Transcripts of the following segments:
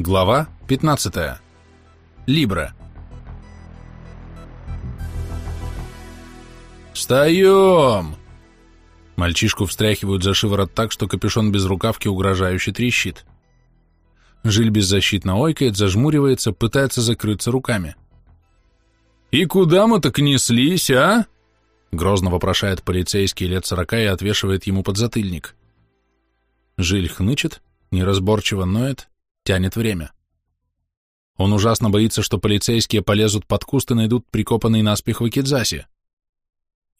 Глава 15. Либра. «Встаем!» Мальчишку встряхивают за шиворот так, что капюшон без рукавки угрожающе трещит. Жиль беззащитно ойкает, зажмуривается, пытается закрыться руками. «И куда мы так неслись, а?» Грозно вопрошает полицейский лет сорока и отвешивает ему подзатыльник. Жиль хнычет, неразборчиво ноет, тянет время. Он ужасно боится, что полицейские полезут под куст и найдут прикопанный наспех Вакидзаси.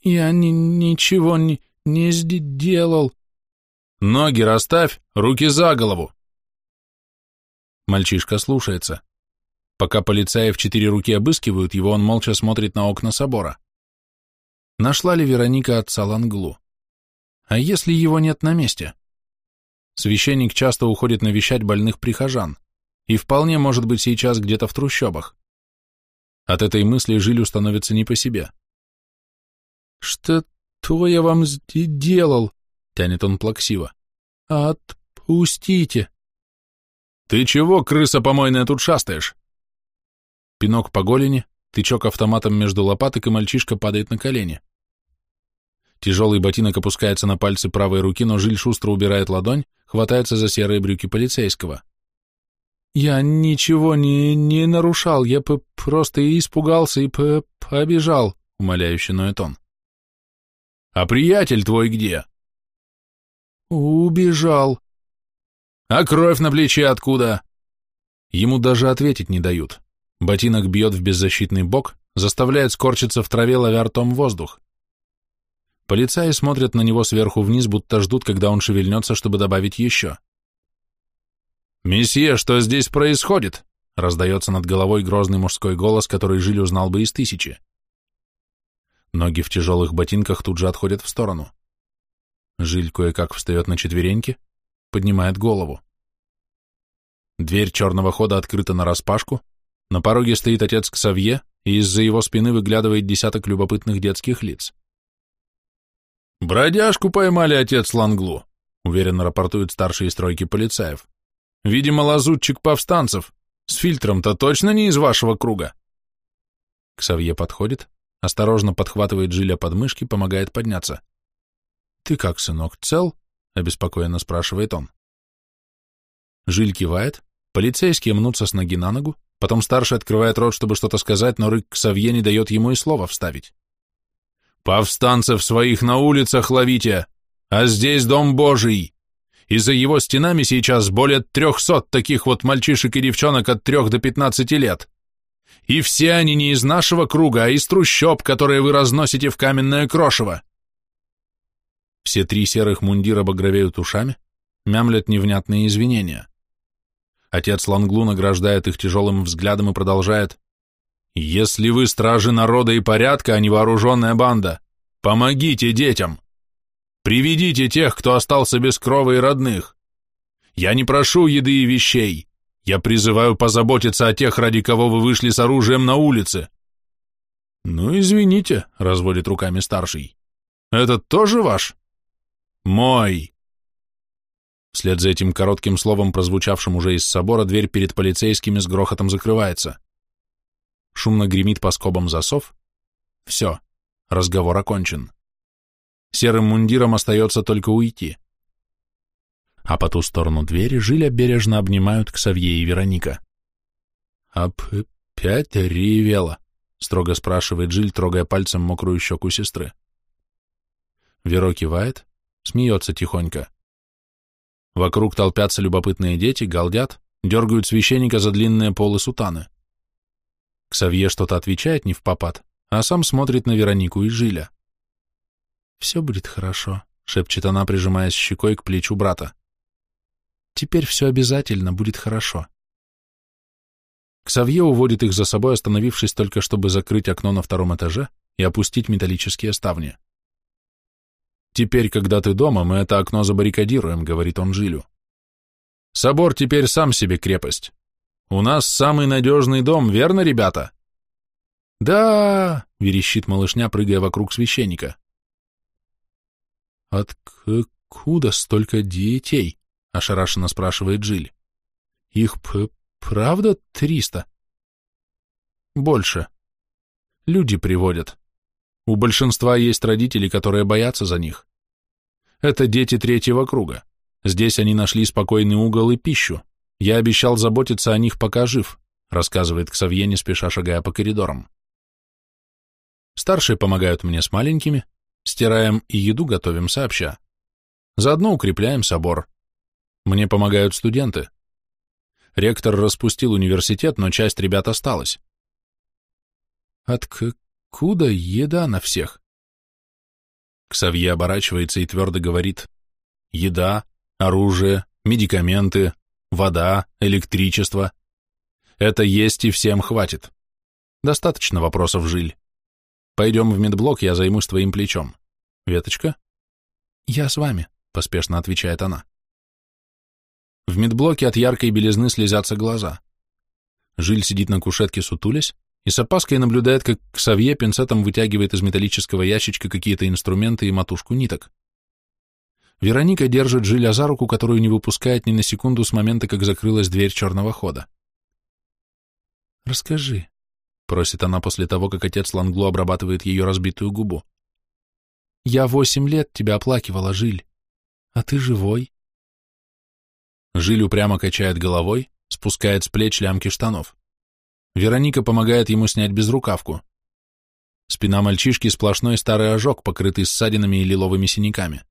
«Я ни ничего не, не сделал». «Ноги расставь, руки за голову!» Мальчишка слушается. Пока полицаи в четыре руки обыскивают его, он молча смотрит на окна собора. Нашла ли Вероника отца Ланглу? А если его нет на месте? Священник часто уходит навещать больных прихожан и вполне может быть сейчас где-то в трущобах. От этой мысли Жилю становится не по себе. «Что-то я вам сделал?» — тянет он плаксиво. «Отпустите!» «Ты чего, крыса помойная, тут шастаешь?» Пинок по голени, тычок автоматом между лопаток, и мальчишка падает на колени. Тяжелый ботинок опускается на пальцы правой руки, но Жиль шустро убирает ладонь, хватается за серые брюки полицейского. «Я ничего не, не нарушал, я п просто испугался и п побежал», — умоляюще ноет он. «А приятель твой где?» «Убежал». «А кровь на плече откуда?» Ему даже ответить не дают. Ботинок бьет в беззащитный бок, заставляет скорчиться в траве, ловя ртом воздух. Полицаи смотрят на него сверху вниз, будто ждут, когда он шевельнется, чтобы добавить еще. «Месье, что здесь происходит?» — раздается над головой грозный мужской голос, который Жиль узнал бы из тысячи. Ноги в тяжелых ботинках тут же отходят в сторону. Жиль кое-как встает на четвереньки, поднимает голову. Дверь черного хода открыта нараспашку, на пороге стоит отец Ксавье, и из-за его спины выглядывает десяток любопытных детских лиц. «Бродяжку поймали, отец Ланглу», — уверенно рапортуют старшие стройки полицаев. «Видимо, лазутчик повстанцев. С фильтром-то точно не из вашего круга». Ксавье подходит, осторожно подхватывает Жиля под мышки, помогает подняться. «Ты как, сынок, цел?» — обеспокоенно спрашивает он. Жиль кивает, полицейские мнутся с ноги на ногу, потом старший открывает рот, чтобы что-то сказать, но рык Ксавье не дает ему и слова вставить. Повстанцев своих на улицах ловите, а здесь дом Божий. И за его стенами сейчас более трехсот таких вот мальчишек и девчонок от трех до пятнадцати лет. И все они не из нашего круга, а из трущоб, которые вы разносите в каменное крошево. Все три серых мундира багровеют ушами, мямлят невнятные извинения. Отец Ланглу награждает их тяжелым взглядом и продолжает. Если вы стражи народа и порядка, а не вооруженная банда, помогите детям. Приведите тех, кто остался без крова и родных. Я не прошу еды и вещей. Я призываю позаботиться о тех, ради кого вы вышли с оружием на улице. Ну, извините, разводит руками старший. Этот тоже ваш? Мой. Вслед за этим коротким словом, прозвучавшим уже из собора, дверь перед полицейскими с грохотом закрывается шумно гремит по скобам засов. Все, разговор окончен. Серым мундиром остается только уйти. А по ту сторону двери Жиля бережно обнимают Ксавье и Вероника. «Опять ревела?» — строго спрашивает Жиль, трогая пальцем мокрую щеку сестры. Веро кивает, смеется тихонько. Вокруг толпятся любопытные дети, галдят, дергают священника за длинные полы сутаны. Ксавье что-то отвечает не в попад, а сам смотрит на Веронику и Жиля. «Все будет хорошо», — шепчет она, прижимаясь щекой к плечу брата. «Теперь все обязательно будет хорошо». Ксавье уводит их за собой, остановившись только, чтобы закрыть окно на втором этаже и опустить металлические ставни. «Теперь, когда ты дома, мы это окно забаррикадируем», — говорит он Жилю. «Собор теперь сам себе крепость. У нас самый надежный дом, верно, ребята? Да, верещит малышня, прыгая вокруг священника. Откуда столько детей? Ошарашенно спрашивает Джиль. Их Правда триста? Больше. Люди приводят. У большинства есть родители, которые боятся за них. Это дети третьего круга. Здесь они нашли спокойный угол и пищу. Я обещал заботиться о них, пока жив, рассказывает Ксавье, не спеша шагая по коридорам. Старшие помогают мне с маленькими, стираем и еду готовим сообща. Заодно укрепляем собор. Мне помогают студенты. Ректор распустил университет, но часть ребят осталась. Откуда еда на всех? Ксавье оборачивается и твердо говорит. Еда, оружие, медикаменты, вода, электричество. Это есть и всем хватит. Достаточно вопросов, Жиль. Пойдем в медблок, я займусь твоим плечом. Веточка? Я с вами, поспешно отвечает она. В медблоке от яркой белизны слезятся глаза. Жиль сидит на кушетке сутулясь и с опаской наблюдает, как Ксавье пинцетом вытягивает из металлического ящичка какие-то инструменты и матушку ниток. Вероника держит Жиля за руку, которую не выпускает ни на секунду с момента, как закрылась дверь черного хода. «Расскажи», — просит она после того, как отец Ланглу обрабатывает ее разбитую губу. «Я восемь лет тебя оплакивала, Жиль, а ты живой». Жиль упрямо качает головой, спускает с плеч лямки штанов. Вероника помогает ему снять безрукавку. Спина мальчишки сплошной старый ожог, покрытый ссадинами и лиловыми синяками.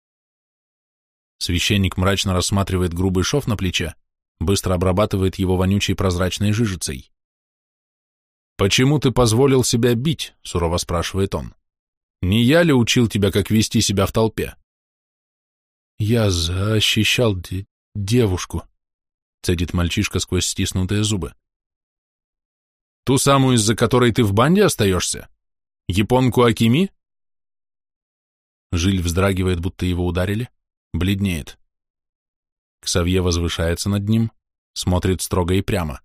Священник мрачно рассматривает грубый шов на плече, быстро обрабатывает его вонючей прозрачной жижицей. «Почему ты позволил себя бить?» — сурово спрашивает он. «Не я ли учил тебя, как вести себя в толпе?» «Я защищал девушку», — цедит мальчишка сквозь стиснутые зубы. «Ту самую, из-за которой ты в банде остаешься? Японку Акими?» Жиль вздрагивает, будто его ударили, бледнеет. Ксавье возвышается над ним, смотрит строго и прямо.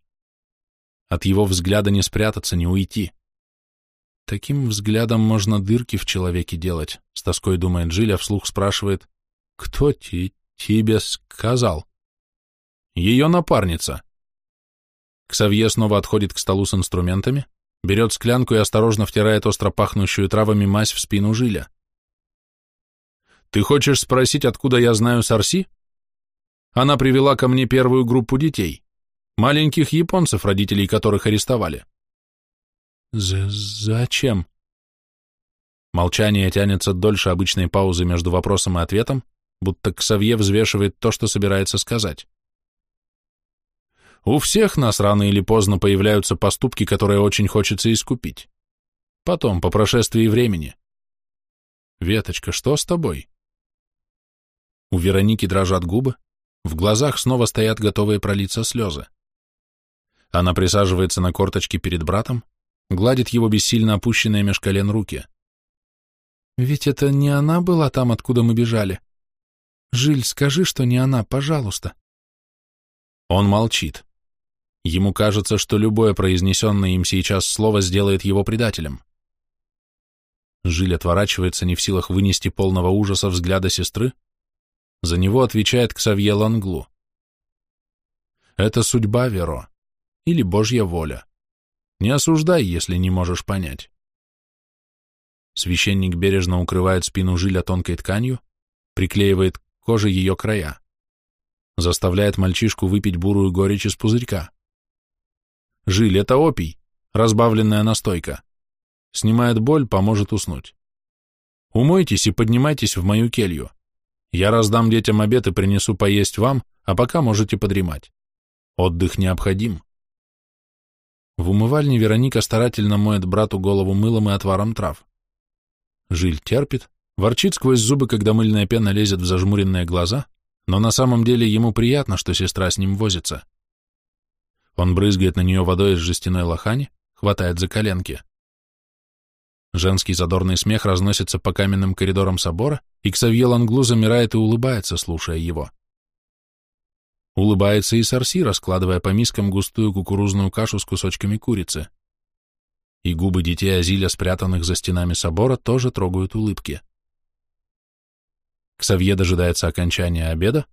От его взгляда не спрятаться, не уйти. Таким взглядом можно дырки в человеке делать, с тоской думает Жиль, а вслух спрашивает, кто ти тебе сказал? Ее напарница. Ксавье снова отходит к столу с инструментами, берет склянку и осторожно втирает остро пахнущую травами мазь в спину Жиля. «Ты хочешь спросить, откуда я знаю Сарси? Она привела ко мне первую группу детей, маленьких японцев, родителей которых арестовали». З «Зачем?» Молчание тянется дольше обычной паузы между вопросом и ответом, будто Ксавье взвешивает то, что собирается сказать. У всех нас рано или поздно появляются поступки, которые очень хочется искупить. Потом, по прошествии времени. Веточка, что с тобой? У Вероники дрожат губы, в глазах снова стоят готовые пролиться слезы. Она присаживается на корточки перед братом, гладит его бессильно опущенные меж колен руки. «Ведь это не она была там, откуда мы бежали. Жиль, скажи, что не она, пожалуйста». Он молчит. Ему кажется, что любое произнесенное им сейчас слово сделает его предателем. Жиль отворачивается, не в силах вынести полного ужаса взгляда сестры. За него отвечает Ксавье Ланглу. Это судьба, Веро, или Божья воля. Не осуждай, если не можешь понять. Священник бережно укрывает спину Жиля тонкой тканью, приклеивает к коже ее края, заставляет мальчишку выпить бурую горечь из пузырька. Жиль, это опий, разбавленная настойка. Снимает боль, поможет уснуть. Умойтесь и поднимайтесь в мою келью. Я раздам детям обед и принесу поесть вам, а пока можете подремать. Отдых необходим. В умывальне Вероника старательно моет брату голову мылом и отваром трав. Жиль терпит, ворчит сквозь зубы, когда мыльная пена лезет в зажмуренные глаза, но на самом деле ему приятно, что сестра с ним возится. Он брызгает на нее водой из жестяной лохани, хватает за коленки. Женский задорный смех разносится по каменным коридорам собора, и Ксавье Ланглу замирает и улыбается, слушая его. Улыбается и Сарси, раскладывая по мискам густую кукурузную кашу с кусочками курицы. И губы детей Азиля, спрятанных за стенами собора, тоже трогают улыбки. Ксавье дожидается окончания обеда,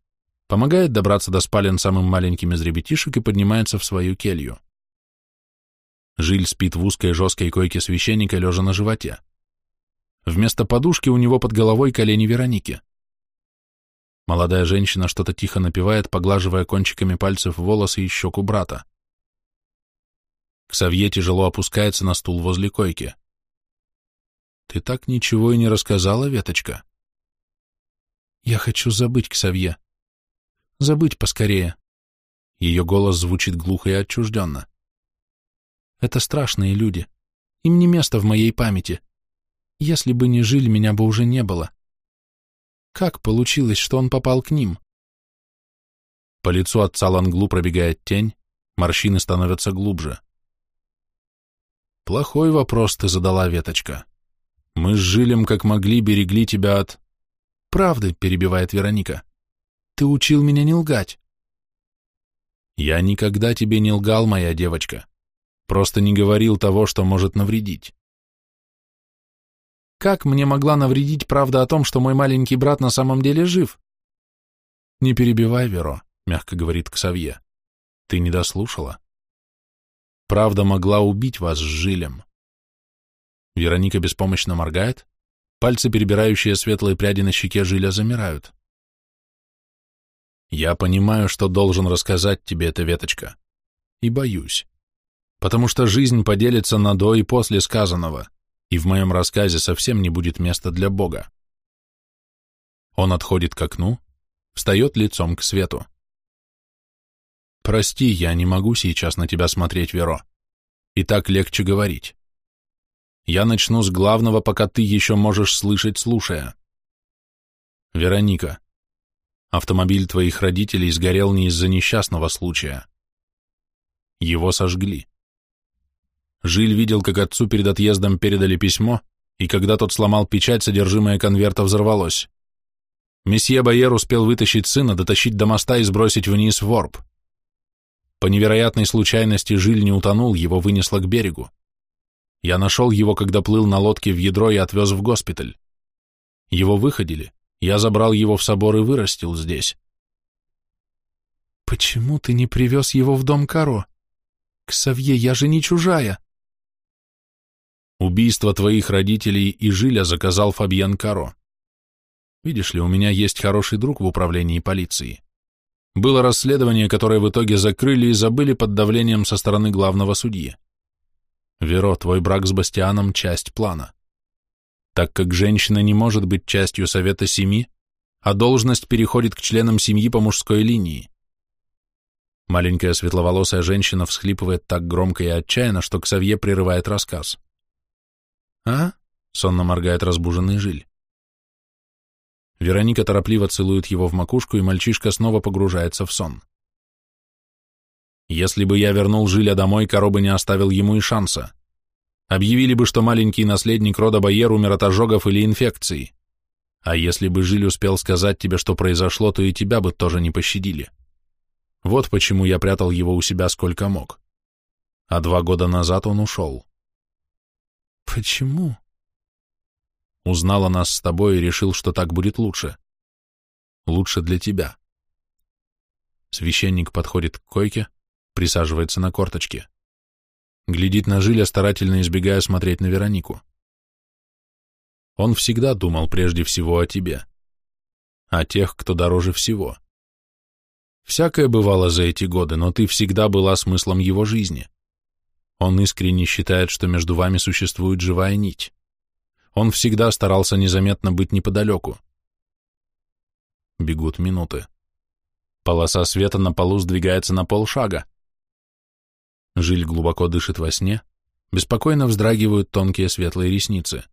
помогает добраться до спален самым маленьким из ребятишек и поднимается в свою келью. Жиль спит в узкой жесткой койке священника, лежа на животе. Вместо подушки у него под головой колени Вероники. Молодая женщина что-то тихо напевает, поглаживая кончиками пальцев волосы и щеку брата. Ксавье тяжело опускается на стул возле койки. «Ты так ничего и не рассказала, Веточка?» «Я хочу забыть, Ксавье. Забыть поскорее». Ее голос звучит глухо и отчужденно. «Это страшные люди. Им не место в моей памяти. Если бы не жили, меня бы уже не было. Как получилось, что он попал к ним? По лицу отца Ланглу пробегает тень, морщины становятся глубже. Плохой вопрос ты задала, Веточка. Мы с Жилем как могли берегли тебя от... Правды, перебивает Вероника. Ты учил меня не лгать. Я никогда тебе не лгал, моя девочка. Просто не говорил того, что может навредить. Как мне могла навредить правда о том, что мой маленький брат на самом деле жив? Не перебивай, Веро, мягко говорит Ксавье. Ты не дослушала. Правда могла убить вас с Жилем. Вероника беспомощно моргает, пальцы, перебирающие светлые пряди на щеке Жиля, замирают. Я понимаю, что должен рассказать тебе эта веточка. И боюсь. Потому что жизнь поделится на до и после сказанного и в моем рассказе совсем не будет места для Бога. Он отходит к окну, встает лицом к свету. «Прости, я не могу сейчас на тебя смотреть, Веро. И так легче говорить. Я начну с главного, пока ты еще можешь слышать, слушая. Вероника, автомобиль твоих родителей сгорел не из-за несчастного случая. Его сожгли. Жиль видел, как отцу перед отъездом передали письмо, и когда тот сломал печать, содержимое конверта взорвалось. Месье Байер успел вытащить сына, дотащить до моста и сбросить вниз в орб. По невероятной случайности Жиль не утонул, его вынесло к берегу. Я нашел его, когда плыл на лодке в ядро и отвез в госпиталь. Его выходили, я забрал его в собор и вырастил здесь. «Почему ты не привез его в дом Каро? Ксавье, я же не чужая!» Убийство твоих родителей и Жиля заказал Фабьен Каро. Видишь ли, у меня есть хороший друг в управлении полиции. Было расследование, которое в итоге закрыли и забыли под давлением со стороны главного судьи. Веро, твой брак с Бастианом – часть плана. Так как женщина не может быть частью совета семьи, а должность переходит к членам семьи по мужской линии. Маленькая светловолосая женщина всхлипывает так громко и отчаянно, что Ксавье прерывает рассказ. «А?» — сонно моргает разбуженный жиль. Вероника торопливо целует его в макушку, и мальчишка снова погружается в сон. Если бы я вернул Жиля домой, Коро не оставил ему и шанса. Объявили бы, что маленький наследник рода Байер умер от ожогов или инфекции. А если бы Жиль успел сказать тебе, что произошло, то и тебя бы тоже не пощадили. Вот почему я прятал его у себя сколько мог. А два года назад он ушел. Почему? Узнал о нас с тобой и решил, что так будет лучше. Лучше для тебя. Священник подходит к койке, присаживается на корточке. Глядит на Жиля, старательно избегая смотреть на Веронику. Он всегда думал прежде всего о тебе, о тех, кто дороже всего. Всякое бывало за эти годы, но ты всегда была смыслом его жизни. Он искренне считает, что между вами существует живая нить. Он всегда старался незаметно быть неподалеку. Бегут минуты. Полоса света на полу сдвигается на полшага. Жиль глубоко дышит во сне, беспокойно вздрагивают тонкие светлые ресницы.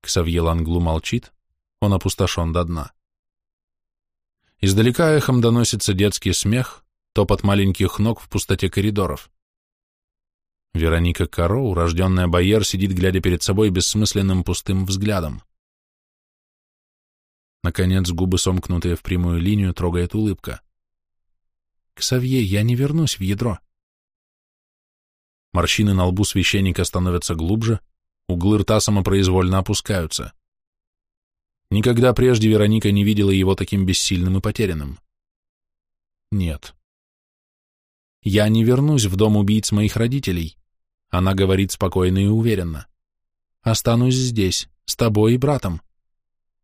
Ксавье Ланглу молчит, он опустошен до дна. Издалека эхом доносится детский смех, топот маленьких ног в пустоте коридоров. Вероника Каро, урожденная Байер, сидит, глядя перед собой бессмысленным пустым взглядом. Наконец, губы, сомкнутые в прямую линию, трогает улыбка. «Ксавье, я не вернусь в ядро». Морщины на лбу священника становятся глубже, углы рта самопроизвольно опускаются. Никогда прежде Вероника не видела его таким бессильным и потерянным. Нет. Я не вернусь в дом убийц моих родителей. Она говорит спокойно и уверенно. Останусь здесь, с тобой и братом.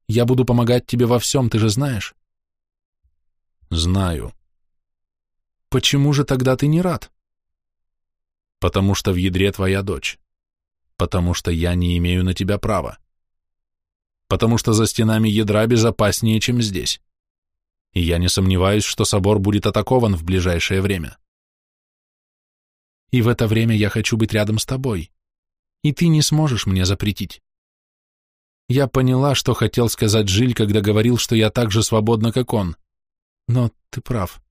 Я буду помогать тебе во всем, ты же знаешь. Знаю. Почему же тогда ты не рад? Потому что в ядре твоя дочь. Потому что я не имею на тебя права. Потому что за стенами ядра безопаснее, чем здесь. И я не сомневаюсь, что собор будет атакован в ближайшее время. И в это время я хочу быть рядом с тобой. И ты не сможешь мне запретить. Я поняла, что хотел сказать Жиль, когда говорил, что я так же свободна, как он. Но ты прав.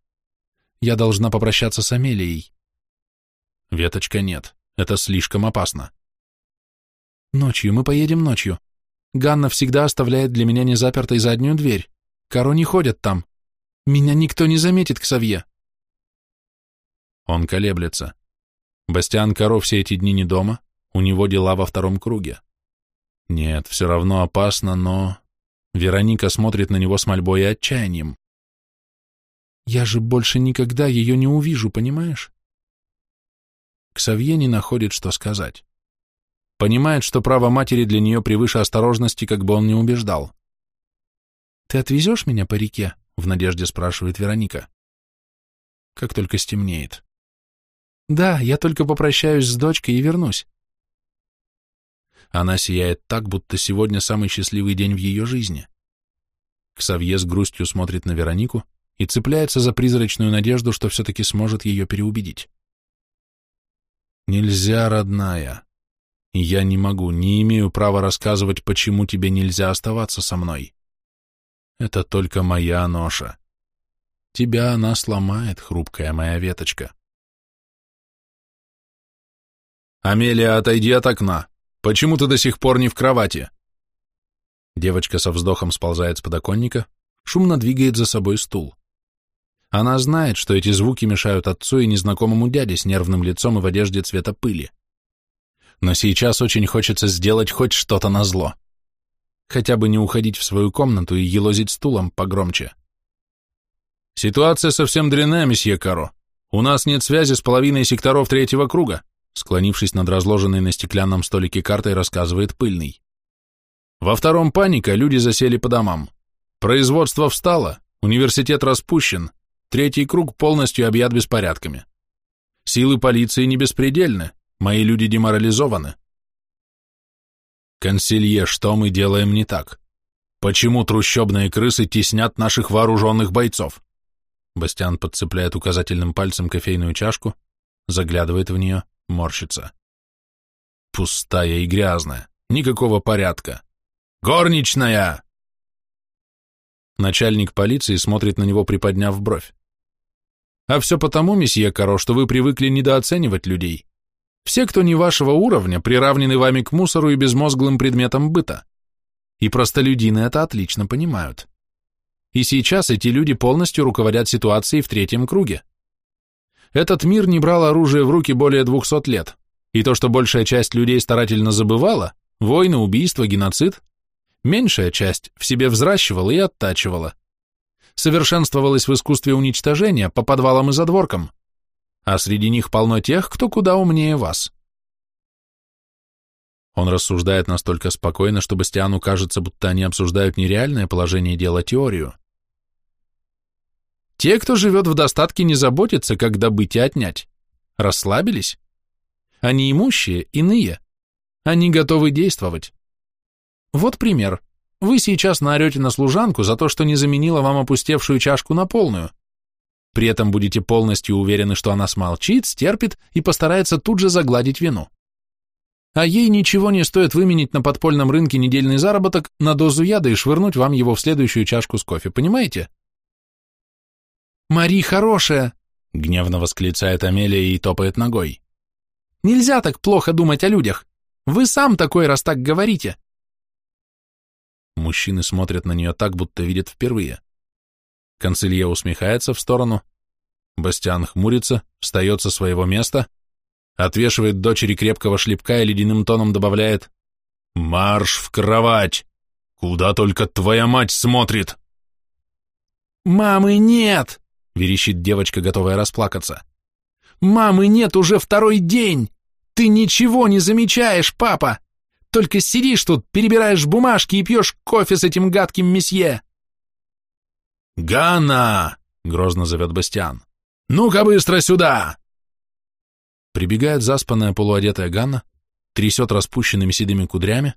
Я должна попрощаться с Амелией. Веточка нет. Это слишком опасно. Ночью, мы поедем ночью. Ганна всегда оставляет для меня незапертой заднюю дверь. Каро не ходят там. Меня никто не заметит, Ксавье. Он колеблется. Бастиан Каро все эти дни не дома, у него дела во втором круге. Нет, все равно опасно, но... Вероника смотрит на него с мольбой и отчаянием. Я же больше никогда ее не увижу, понимаешь? Ксавье не находит, что сказать. Понимает, что право матери для нее превыше осторожности, как бы он не убеждал. «Ты отвезешь меня по реке?» — в надежде спрашивает Вероника. Как только стемнеет. «Да, я только попрощаюсь с дочкой и вернусь». Она сияет так, будто сегодня самый счастливый день в ее жизни. Ксавье с грустью смотрит на Веронику, и цепляется за призрачную надежду, что все-таки сможет ее переубедить. «Нельзя, родная. Я не могу, не имею права рассказывать, почему тебе нельзя оставаться со мной. Это только моя ноша. Тебя она сломает, хрупкая моя веточка». «Амелия, отойди от окна. Почему ты до сих пор не в кровати?» Девочка со вздохом сползает с подоконника, шумно двигает за собой стул. Она знает, что эти звуки мешают отцу и незнакомому дяде с нервным лицом и в одежде цвета пыли. Но сейчас очень хочется сделать хоть что-то на зло. Хотя бы не уходить в свою комнату и елозить стулом погромче. «Ситуация совсем дрянная, месье Каро. У нас нет связи с половиной секторов третьего круга», склонившись над разложенной на стеклянном столике картой, рассказывает Пыльный. Во втором паника, люди засели по домам. Производство встало, университет распущен, Третий круг полностью объят беспорядками. Силы полиции не беспредельны, мои люди деморализованы. Консилье, что мы делаем не так? Почему трущобные крысы теснят наших вооруженных бойцов? Бастиан подцепляет указательным пальцем кофейную чашку, заглядывает в нее, морщится. Пустая и грязная, никакого порядка. Горничная! Начальник полиции смотрит на него, приподняв бровь. А все потому, месье Каро, что вы привыкли недооценивать людей. Все, кто не вашего уровня, приравнены вами к мусору и безмозглым предметам быта. И простолюдины это отлично понимают. И сейчас эти люди полностью руководят ситуацией в третьем круге. Этот мир не брал оружие в руки более двухсот лет, и то, что большая часть людей старательно забывала, войны, убийства, геноцид, меньшая часть в себе взращивала и оттачивала совершенствовалась в искусстве уничтожения по подвалам и задворкам, а среди них полно тех, кто куда умнее вас. Он рассуждает настолько спокойно, что Бастиану кажется, будто они обсуждают не реальное положение дела, теорию. Те, кто живет в достатке, не заботятся, как добыть и отнять. Расслабились? Они имущие, иные. Они готовы действовать. Вот пример. Вы сейчас наорете на служанку за то, что не заменила вам опустевшую чашку на полную. При этом будете полностью уверены, что она смолчит, стерпит и постарается тут же загладить вину. А ей ничего не стоит выменить на подпольном рынке недельный заработок на дозу яда и швырнуть вам его в следующую чашку с кофе, понимаете? «Мари хорошая!» — гневно восклицает Амелия и топает ногой. «Нельзя так плохо думать о людях. Вы сам такой, раз так говорите. Мужчины смотрят на нее так, будто видят впервые. Канцелье усмехается в сторону. Бастиан хмурится, встает со своего места, отвешивает дочери крепкого шлепка и ледяным тоном добавляет «Марш в кровать! Куда только твоя мать смотрит!» «Мамы нет!» — верещит девочка, готовая расплакаться. «Мамы нет уже второй день! Ты ничего не замечаешь, папа! Только сидишь тут, перебираешь бумажки и пьешь кофе с этим гадким месье!» «Ганна!» — грозно зовет Бастиан. «Ну-ка быстро сюда!» Прибегает заспанная полуодетая Ганна, трясет распущенными седыми кудрями,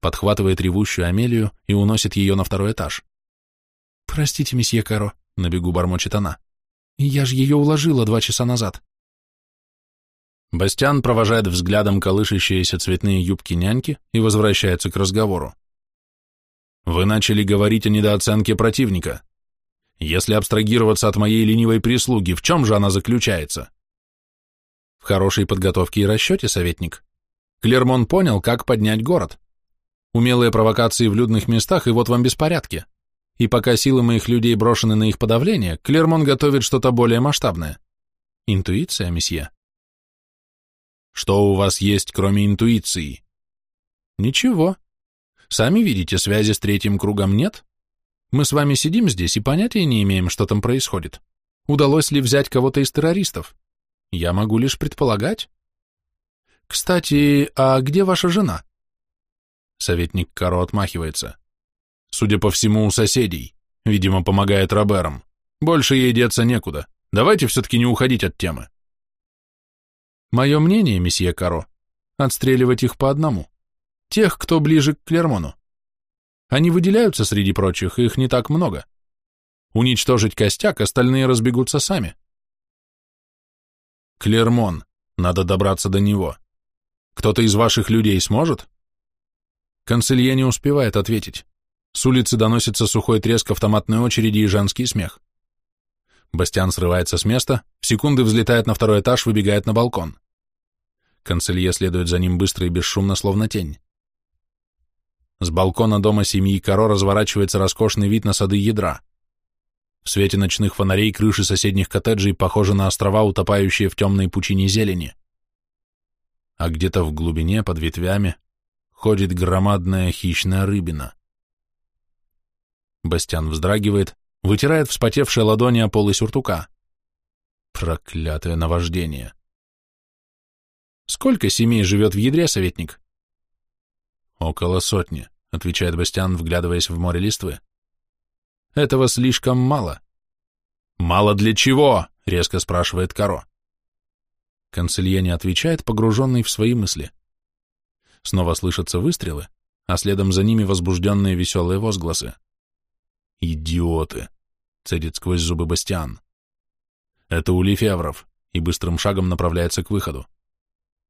подхватывает ревущую Амелию и уносит ее на второй этаж. «Простите, месье Каро», — на бегу бормочет она. «Я же ее уложила два часа назад». Бастиан провожает взглядом колышащиеся цветные юбки няньки и возвращается к разговору. «Вы начали говорить о недооценке противника. Если абстрагироваться от моей ленивой прислуги, в чем же она заключается?» «В хорошей подготовке и расчете, советник. Клермон понял, как поднять город. Умелые провокации в людных местах, и вот вам беспорядки. И пока силы моих людей брошены на их подавление, Клермон готовит что-то более масштабное. Интуиция, месье. Что у вас есть, кроме интуиции? Ничего. Сами видите, связи с третьим кругом нет. Мы с вами сидим здесь и понятия не имеем, что там происходит. Удалось ли взять кого-то из террористов? Я могу лишь предполагать. «Кстати, а где ваша жена?» Советник Каро отмахивается. «Судя по всему, у соседей. Видимо, помогает Роберам. Больше ей деться некуда. Давайте все-таки не уходить от темы». «Мое мнение, месье Каро, отстреливать их по одному. Тех, кто ближе к Клермону. Они выделяются среди прочих, их не так много. Уничтожить костяк, остальные разбегутся сами». «Клермон. Надо добраться до него. Кто-то из ваших людей сможет? Конселье не успевает ответить. С улицы доносится сухой треск автоматной очереди и женский смех. Бастиан срывается с места, в секунды взлетает на второй этаж, выбегает на балкон. Конселье следует за ним быстро и бесшумно, словно тень. С балкона дома семьи Каро разворачивается роскошный вид на сады ядра. В свете ночных фонарей крыши соседних коттеджей похожи на острова, утопающие в темной пучине зелени а где-то в глубине, под ветвями, ходит громадная хищная рыбина. Бастян вздрагивает, вытирает вспотевшие ладони о полы сюртука. Проклятое наваждение. Сколько семей живет в ядре, советник? Около сотни, отвечает Бастян, вглядываясь в море листвы. Этого слишком мало. Мало для чего? резко спрашивает Каро. Канцелье не отвечает, погруженный в свои мысли. Снова слышатся выстрелы, а следом за ними возбужденные веселые возгласы. «Идиоты!» — цедит сквозь зубы Бастиан. Это у Лефевров, и быстрым шагом направляется к выходу.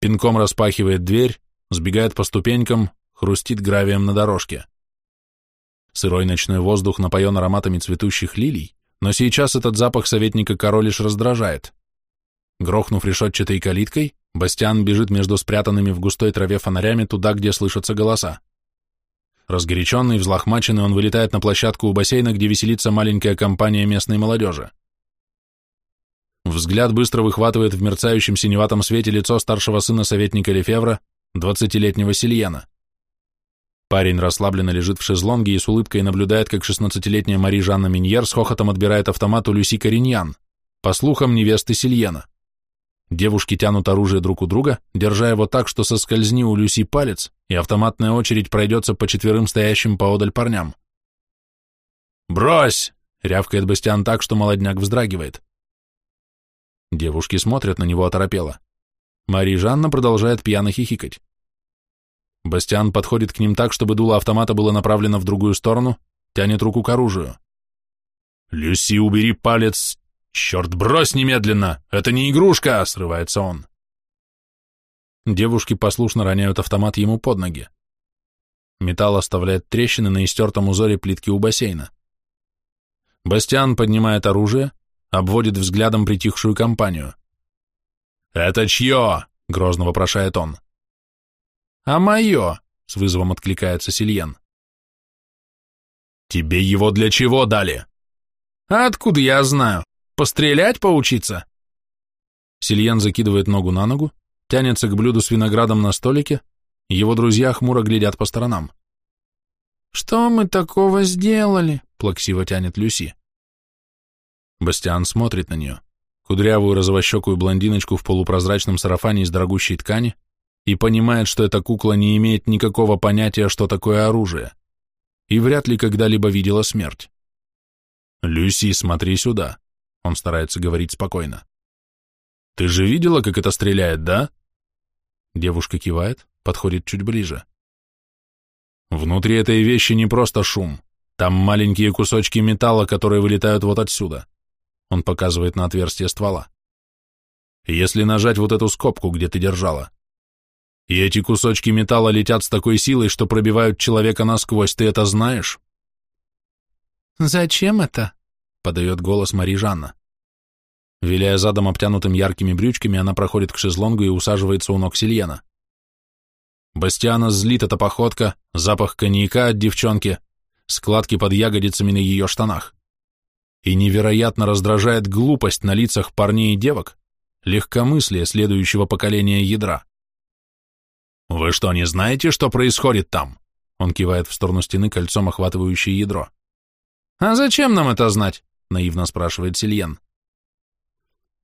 Пинком распахивает дверь, сбегает по ступенькам, хрустит гравием на дорожке. Сырой ночной воздух напоен ароматами цветущих лилий, но сейчас этот запах советника король лишь раздражает. Грохнув решетчатой калиткой, Бастиан бежит между спрятанными в густой траве фонарями туда, где слышатся голоса. Разгоряченный, взлохмаченный, он вылетает на площадку у бассейна, где веселится маленькая компания местной молодежи. Взгляд быстро выхватывает в мерцающем синеватом свете лицо старшего сына советника Лефевра, двадцатилетнего Сильена. Парень расслабленно лежит в шезлонге и с улыбкой наблюдает, как шестнадцатилетняя Мари Жанна Миньер с хохотом отбирает автомат у Люси Кориньян, по слухам, невесты Сильена. Девушки тянут оружие друг у друга, держа его так, что соскользни у Люси палец, и автоматная очередь пройдется по четверым стоящим поодаль парням. «Брось!» — рявкает Бастиан так, что молодняк вздрагивает. Девушки смотрят на него оторопело. Мария Жанна продолжает пьяно хихикать. Бастиан подходит к ним так, чтобы дуло автомата было направлено в другую сторону, тянет руку к оружию. «Люси, убери палец, «Черт, брось немедленно! Это не игрушка!» — срывается он. Девушки послушно роняют автомат ему под ноги. Металл оставляет трещины на истертом узоре плитки у бассейна. Бастиан поднимает оружие, обводит взглядом притихшую компанию. «Это чье?» — грозно вопрошает он. «А мое?» — с вызовом откликается Сильен. «Тебе его для чего дали?» «А откуда я знаю? Пострелять поучиться?» Сильен закидывает ногу на ногу, тянется к блюду с виноградом на столике, его друзья хмуро глядят по сторонам. «Что мы такого сделали?» — плаксиво тянет Люси. Бастиан смотрит на нее, кудрявую розовощекую блондиночку в полупрозрачном сарафане из дорогущей ткани, и понимает, что эта кукла не имеет никакого понятия, что такое оружие, и вряд ли когда-либо видела смерть. «Люси, смотри сюда», — он старается говорить спокойно. «Ты же видела, как это стреляет, да?» Девушка кивает, подходит чуть ближе. «Внутри этой вещи не просто шум. Там маленькие кусочки металла, которые вылетают вот отсюда». Он показывает на отверстие ствола. «Если нажать вот эту скобку, где ты держала, и эти кусочки металла летят с такой силой, что пробивают человека насквозь, ты это знаешь?» «Зачем это?» — подает голос Мари Жанна. Виляя задом обтянутым яркими брючками, она проходит к шезлонгу и усаживается у ног Сильена. Бастиана злит эта походка, запах коньяка от девчонки, складки под ягодицами на ее штанах. И невероятно раздражает глупость на лицах парней и девок, легкомыслие следующего поколения ядра. «Вы что, не знаете, что происходит там?» Он кивает в сторону стены кольцом, охватывающее ядро. «А зачем нам это знать?» — наивно спрашивает Сильен.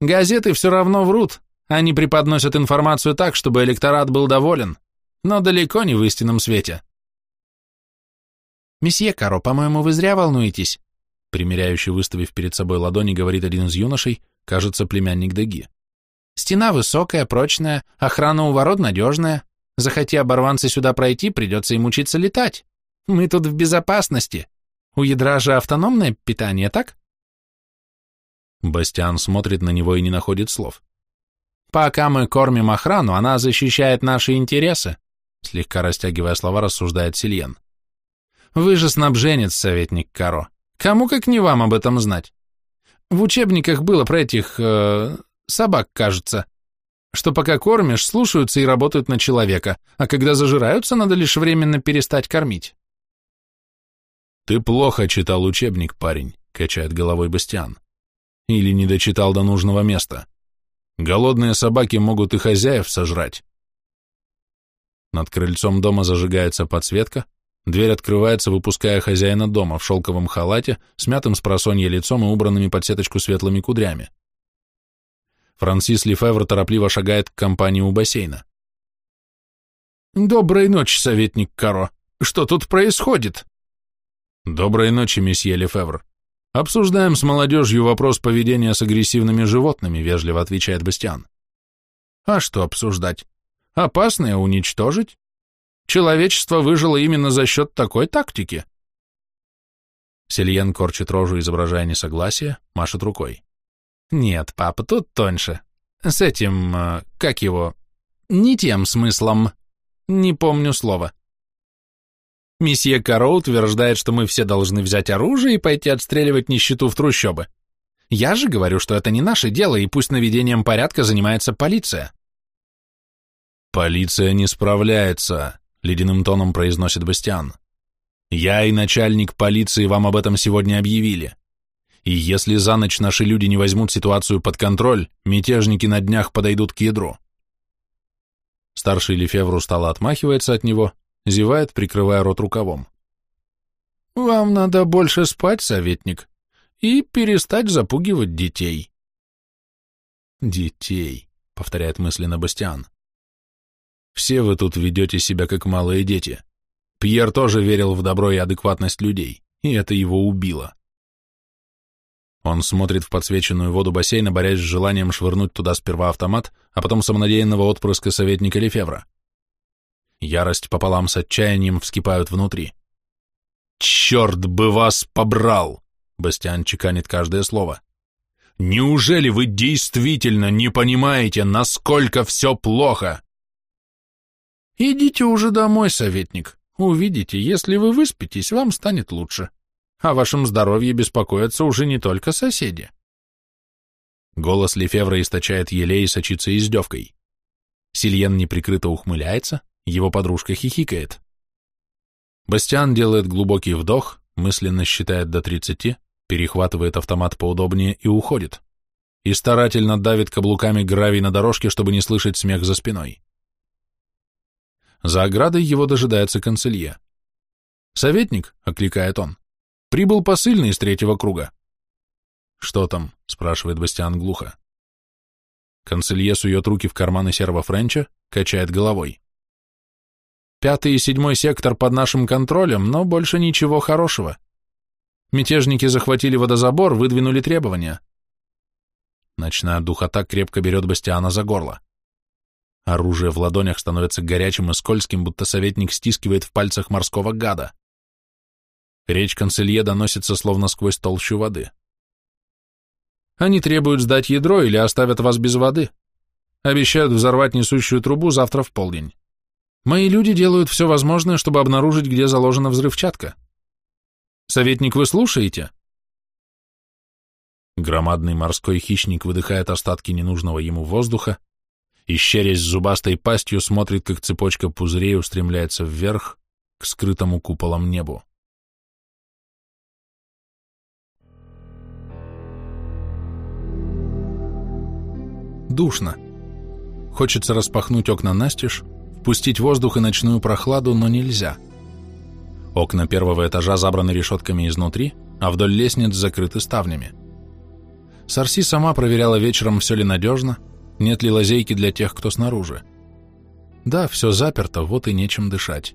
«Газеты все равно врут. Они преподносят информацию так, чтобы электорат был доволен, но далеко не в истинном свете». «Месье Каро, по-моему, вы зря волнуетесь», примеряющий, выставив перед собой ладони, говорит один из юношей, кажется, племянник Деги. «Стена высокая, прочная, охрана у ворот надежная. Захоти оборванцы сюда пройти, придется им учиться летать. Мы тут в безопасности. У ядра же автономное питание, так? Бастиан смотрит на него и не находит слов. Пока мы кормим охрану, она защищает наши интересы, слегка растягивая слова, рассуждает Сильен. Вы же снабженец, советник Каро. Кому как не вам об этом знать? В учебниках было про этих... Э, собак, кажется что пока кормишь, слушаются и работают на человека, а когда зажираются, надо лишь временно перестать кормить. «Ты плохо читал учебник, парень», — качает головой Бастиан. «Или не дочитал до нужного места. Голодные собаки могут и хозяев сожрать». Над крыльцом дома зажигается подсветка, дверь открывается, выпуская хозяина дома в шелковом халате, смятым с просонья лицом и убранными под сеточку светлыми кудрями. Франсис Лефевр торопливо шагает к компании у бассейна. «Доброй ночи, советник Каро. Что тут происходит?» «Доброй ночи, месье Лефевр. Обсуждаем с молодежью вопрос поведения с агрессивными животными», вежливо отвечает Бастиан. «А что обсуждать? Опасное уничтожить? Человечество выжило именно за счет такой тактики». Сельен корчит рожу, изображая несогласие, машет рукой. Нет, папа, тут тоньше. С этим, э, как его, не тем смыслом. Не помню слова. Месье Каро утверждает, что мы все должны взять оружие и пойти отстреливать нищету в трущобы. Я же говорю, что это не наше дело, и пусть наведением порядка занимается полиция. «Полиция не справляется», — ледяным тоном произносит Бастиан. «Я и начальник полиции вам об этом сегодня объявили и если за ночь наши люди не возьмут ситуацию под контроль, мятежники на днях подойдут к ядру. Старший Лефевр устало отмахивается от него, зевает, прикрывая рот рукавом. «Вам надо больше спать, советник, и перестать запугивать детей». «Детей», — повторяет мысленно Бастиан. «Все вы тут ведете себя как малые дети. Пьер тоже верил в добро и адекватность людей, и это его убило. Он смотрит в подсвеченную воду бассейна, борясь с желанием швырнуть туда сперва автомат, а потом самонадеянного отпрыска советника Лефевра. Ярость пополам с отчаянием вскипают внутри. «Черт бы вас побрал!» — Бастиан чеканит каждое слово. «Неужели вы действительно не понимаете, насколько все плохо?» «Идите уже домой, советник. Увидите, если вы выспитесь, вам станет лучше», о вашем здоровье беспокоятся уже не только соседи. Голос Лефевра источает елей и сочится издевкой. Сильен неприкрыто ухмыляется, его подружка хихикает. Бастиан делает глубокий вдох, мысленно считает до тридцати, перехватывает автомат поудобнее и уходит. И старательно давит каблуками гравий на дорожке, чтобы не слышать смех за спиной. За оградой его дожидается канцелье. «Советник», — окликает он, Прибыл посыльный из третьего круга. «Что там?» — спрашивает Бастиан глухо. Канцелье сует руки в карманы серого Френча, качает головой. «Пятый и седьмой сектор под нашим контролем, но больше ничего хорошего. Мятежники захватили водозабор, выдвинули требования». Ночная духота крепко берет Бастиана за горло. Оружие в ладонях становится горячим и скользким, будто советник стискивает в пальцах морского гада. Речь канцелье доносится словно сквозь толщу воды. Они требуют сдать ядро или оставят вас без воды. Обещают взорвать несущую трубу завтра в полдень. Мои люди делают все возможное, чтобы обнаружить, где заложена взрывчатка. Советник, вы слушаете? Громадный морской хищник выдыхает остатки ненужного ему воздуха, и, щерясь зубастой пастью, смотрит, как цепочка пузырей устремляется вверх к скрытому куполам небу. Душно. Хочется распахнуть окна настежь, впустить воздух и ночную прохладу, но нельзя. Окна первого этажа забраны решетками изнутри, а вдоль лестниц закрыты ставнями. Сарси сама проверяла вечером, все ли надежно, нет ли лазейки для тех, кто снаружи. Да, все заперто, вот и нечем дышать.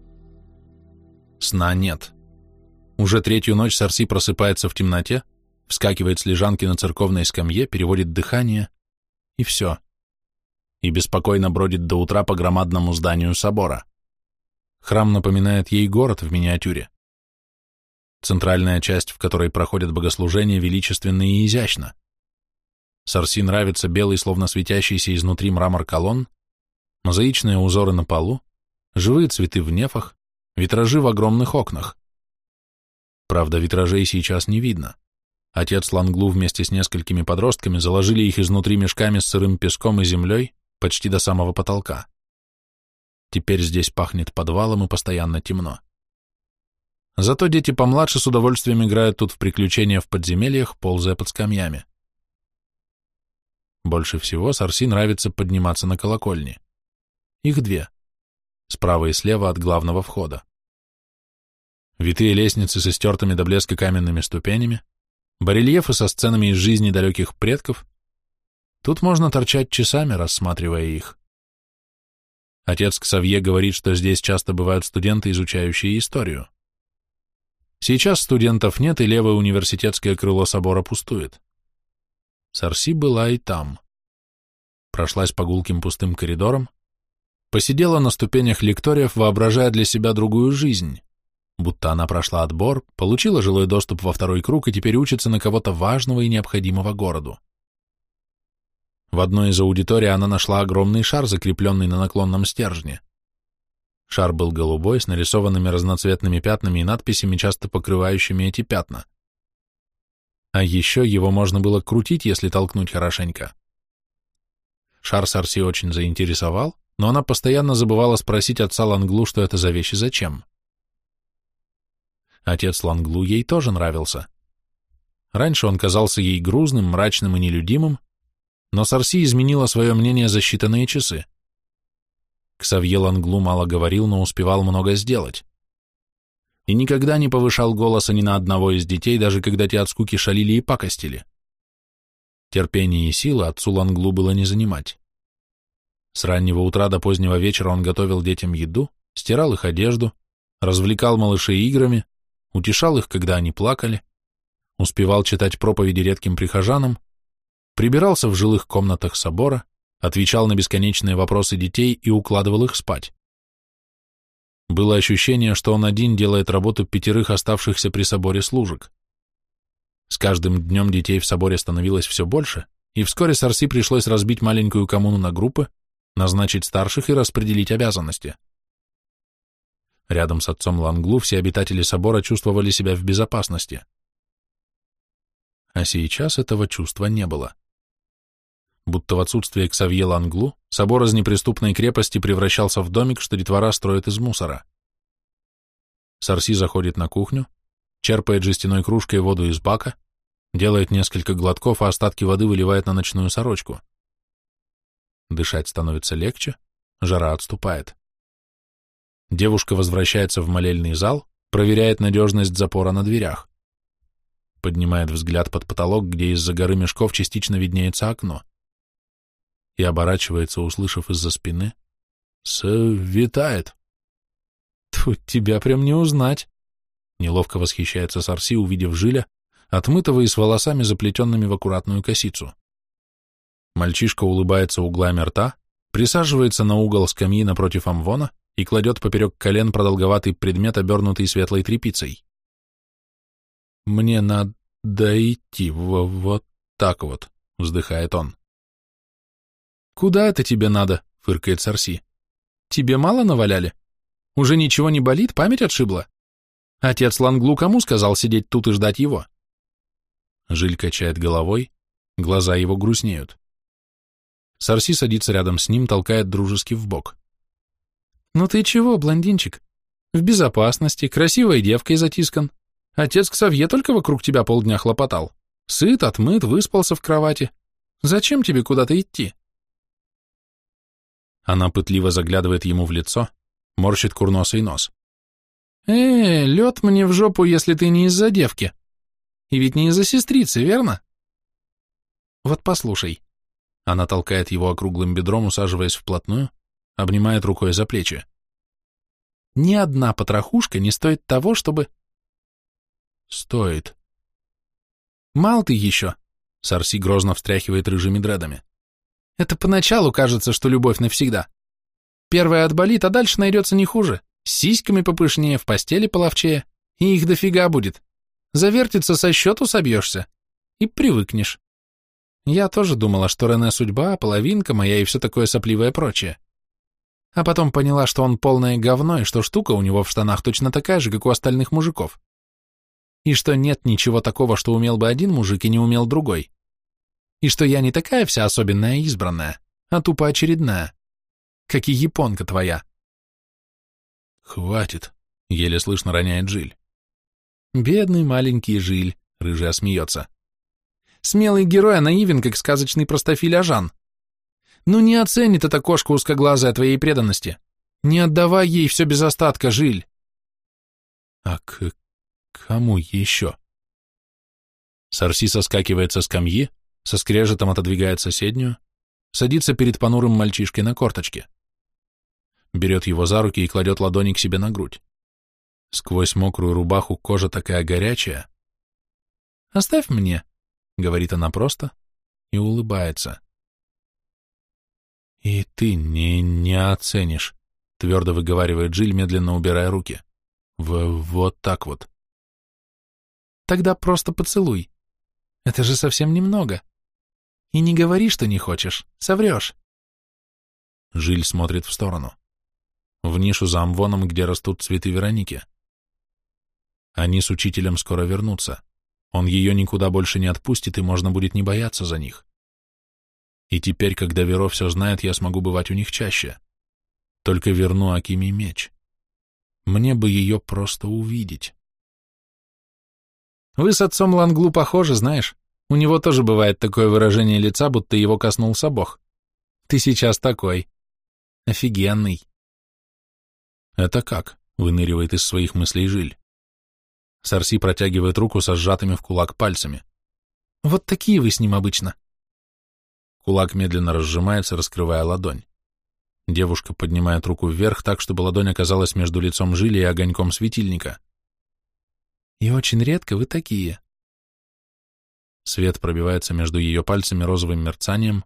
Сна нет. Уже третью ночь Сарси просыпается в темноте, вскакивает с лежанки на церковной скамье, переводит дыхание, и все. И беспокойно бродит до утра по громадному зданию собора. Храм напоминает ей город в миниатюре. Центральная часть, в которой проходят богослужения, величественна и изящна. Сарси нравится белый, словно светящийся изнутри мрамор колонн, мозаичные узоры на полу, живые цветы в нефах, витражи в огромных окнах. Правда, витражей сейчас не видно. Отец Ланглу вместе с несколькими подростками заложили их изнутри мешками с сырым песком и землей почти до самого потолка. Теперь здесь пахнет подвалом и постоянно темно. Зато дети помладше с удовольствием играют тут в приключения в подземельях, ползая под скамьями. Больше всего Сарси нравится подниматься на колокольни. Их две. Справа и слева от главного входа. Витые лестницы с истертыми до блеска каменными ступенями, барельефы со сценами из жизни далеких предков. Тут можно торчать часами, рассматривая их. Отец Ксавье говорит, что здесь часто бывают студенты, изучающие историю. Сейчас студентов нет, и левое университетское крыло собора пустует. Сарси была и там. Прошлась по гулким пустым коридорам, посидела на ступенях лекториев, воображая для себя другую жизнь, будто она прошла отбор, получила жилой доступ во второй круг и теперь учится на кого-то важного и необходимого городу. В одной из аудиторий она нашла огромный шар, закрепленный на наклонном стержне. Шар был голубой, с нарисованными разноцветными пятнами и надписями, часто покрывающими эти пятна. А еще его можно было крутить, если толкнуть хорошенько. Шар Сарси очень заинтересовал, но она постоянно забывала спросить отца Ланглу, что это за вещь и зачем. Отец Ланглу ей тоже нравился. Раньше он казался ей грузным, мрачным и нелюдимым, но Сарси изменила свое мнение за считанные часы. Ксавье Ланглу мало говорил, но успевал много сделать и никогда не повышал голоса ни на одного из детей, даже когда те от скуки шалили и пакостили. Терпение и силы отцу Ланглу было не занимать. С раннего утра до позднего вечера он готовил детям еду, стирал их одежду, развлекал малышей играми, утешал их, когда они плакали, успевал читать проповеди редким прихожанам, прибирался в жилых комнатах собора, отвечал на бесконечные вопросы детей и укладывал их спать. Было ощущение, что он один делает работу пятерых оставшихся при соборе служек. С каждым днем детей в соборе становилось все больше, и вскоре Сарси пришлось разбить маленькую коммуну на группы, назначить старших и распределить обязанности. Рядом с отцом Ланглу все обитатели собора чувствовали себя в безопасности. А сейчас этого чувства не было. Будто в отсутствие Ксавье Ланглу собор из неприступной крепости превращался в домик, что детвора строит из мусора. Сарси заходит на кухню, черпает жестяной кружкой воду из бака, делает несколько глотков, а остатки воды выливает на ночную сорочку. Дышать становится легче, жара отступает. Девушка возвращается в молельный зал, проверяет надежность запора на дверях. поднимает взгляд под потолок, где из-за горы мешков частично виднеется окно, и оборачивается, услышав из-за спины, «Светает!» «Тут тебя прям не узнать!» Неловко восхищается Сарси, увидев Жиля, отмытого и с волосами, заплетенными в аккуратную косицу. Мальчишка улыбается углами рта, присаживается на угол скамьи напротив амвона и кладет поперек колен продолговатый предмет, обернутый светлой тряпицей. «Мне надо идти вот так вот», — вздыхает он. «Куда это тебе надо?» — фыркает Сарси. «Тебе мало наваляли? Уже ничего не болит, память отшибла? Отец Ланглу кому сказал сидеть тут и ждать его?» Жиль качает головой, глаза его грустнеют. Сарси садится рядом с ним, толкает дружески в бок. «Ну ты чего, блондинчик? В безопасности, красивой девкой затискан. Отец Ксавье только вокруг тебя полдня хлопотал. Сыт, отмыт, выспался в кровати. Зачем тебе куда-то идти?» Она пытливо заглядывает ему в лицо, морщит курносый нос. «Э, лед мне в жопу, если ты не из-за девки. И ведь не из-за сестрицы, верно?» «Вот послушай, она толкает его округлым бедром, усаживаясь вплотную, обнимает рукой за плечи. Ни одна потрохушка не стоит того, чтобы... Стоит. Мал ты еще, Сарси грозно встряхивает рыжими дредами. Это поначалу кажется, что любовь навсегда. Первая отболит, а дальше найдется не хуже. С сиськами попышнее, в постели половчее. И их дофига будет. Завертится, со счету собьешься. И привыкнешь. Я тоже думала, что Рене судьба, половинка моя и все такое сопливое прочее. А потом поняла, что он полное говно, и что штука у него в штанах точно такая же, как у остальных мужиков. И что нет ничего такого, что умел бы один мужик и не умел другой. И что я не такая вся особенная избранная, а тупо очередная, как и японка твоя. «Хватит», — еле слышно роняет Жиль. «Бедный маленький Жиль», — рыжая смеется. Смелый герой, а наивен, как сказочный простофиля Жан. Ну не оценит эта кошка узкоглазая твоей преданности. Не отдавай ей все без остатка, Жиль. А к кому еще? Сарси соскакивает со скамьи, со скрежетом отодвигает соседнюю, садится перед понурым мальчишкой на корточке. Берет его за руки и кладет ладони к себе на грудь. Сквозь мокрую рубаху кожа такая горячая. «Оставь мне», — говорит она просто и улыбается. «И ты не, не оценишь», — твердо выговаривает Джиль, медленно убирая руки. «В вот так вот». «Тогда просто поцелуй. Это же совсем немного. И не говори, что не хочешь, соврешь». Жиль смотрит в сторону. В нишу за амвоном, где растут цветы Вероники. Они с учителем скоро вернутся. Он ее никуда больше не отпустит, и можно будет не бояться за них. И теперь, когда Веро все знает, я смогу бывать у них чаще. Только верну Акими меч. Мне бы ее просто увидеть. Вы с отцом Ланглу похожи, знаешь. У него тоже бывает такое выражение лица, будто его коснулся Бог. Ты сейчас такой. Офигенный. Это как? Выныривает из своих мыслей Жиль. Сарси протягивает руку со сжатыми в кулак пальцами. «Вот такие вы с ним обычно». Кулак медленно разжимается, раскрывая ладонь. Девушка поднимает руку вверх так, чтобы ладонь оказалась между лицом Жили и огоньком светильника. «И очень редко вы такие». Свет пробивается между ее пальцами розовым мерцанием,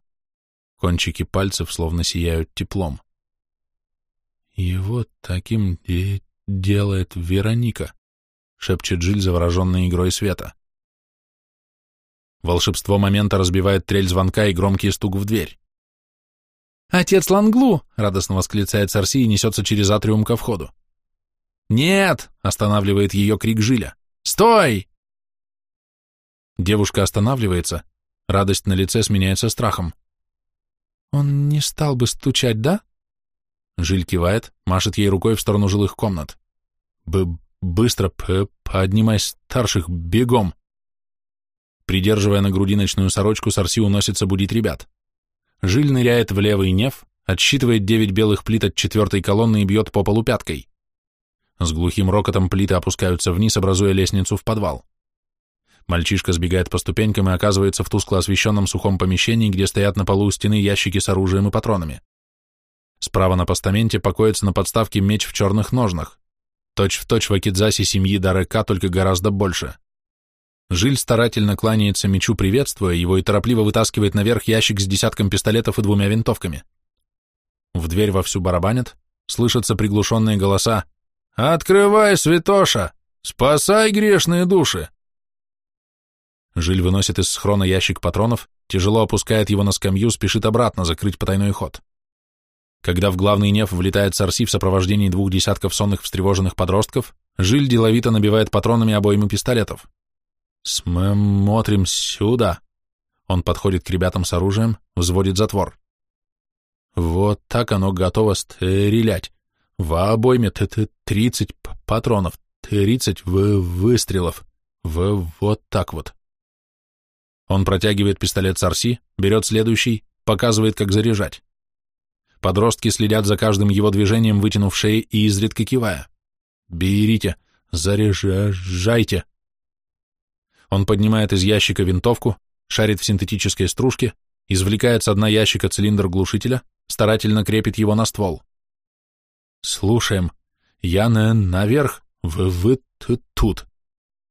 кончики пальцев словно сияют теплом. И вот таким и делает Вероника шепчет Джиль, завороженная игрой света. Волшебство момента разбивает трель звонка и громкий стук в дверь. «Отец Ланглу!» — радостно восклицает Сарси и несется через атриум ко входу. «Нет!» — останавливает ее крик Жиля. «Стой!» Девушка останавливается, радость на лице сменяется страхом. «Он не стал бы стучать, да?» Жиль кивает, машет ей рукой в сторону жилых комнат. «Б Быстро поднимай старших, бегом. Придерживая на груди ночную сорочку, Сарси уносится будить ребят. Жиль ныряет в левый неф, отсчитывает девять белых плит от четвертой колонны и бьет по полу пяткой. С глухим рокотом плиты опускаются вниз, образуя лестницу в подвал. Мальчишка сбегает по ступенькам и оказывается в тускло освещенном сухом помещении, где стоят на полу у стены ящики с оружием и патронами. Справа на постаменте покоится на подставке меч в черных ножнах. Точь в точь в Акидзасе семьи Дарека, только гораздо больше. Жиль старательно кланяется мечу, приветствуя его, и торопливо вытаскивает наверх ящик с десятком пистолетов и двумя винтовками. В дверь вовсю барабанят, слышатся приглушенные голоса «Открывай, святоша! Спасай грешные души!» Жиль выносит из схрона ящик патронов, тяжело опускает его на скамью, спешит обратно закрыть потайной ход. Когда в главный неф влетает Сарси в сопровождении двух десятков сонных встревоженных подростков, Жиль деловито набивает патронами обоймы пистолетов. «Смотрим сюда!» Он подходит к ребятам с оружием, взводит затвор. «Вот так оно готово стрелять. В обойме тридцать патронов, тридцать выстрелов. В вот так вот». Он протягивает пистолет Сарси, берет следующий, показывает, как заряжать. Подростки следят за каждым его движением, вытянув шеи и изредка кивая. «Берите, заряжайте». Он поднимает из ящика винтовку, шарит в синтетической стружке, извлекает с дна ящика цилиндр глушителя, старательно крепит его на ствол. «Слушаем. Я на наверх, вы, вы тут.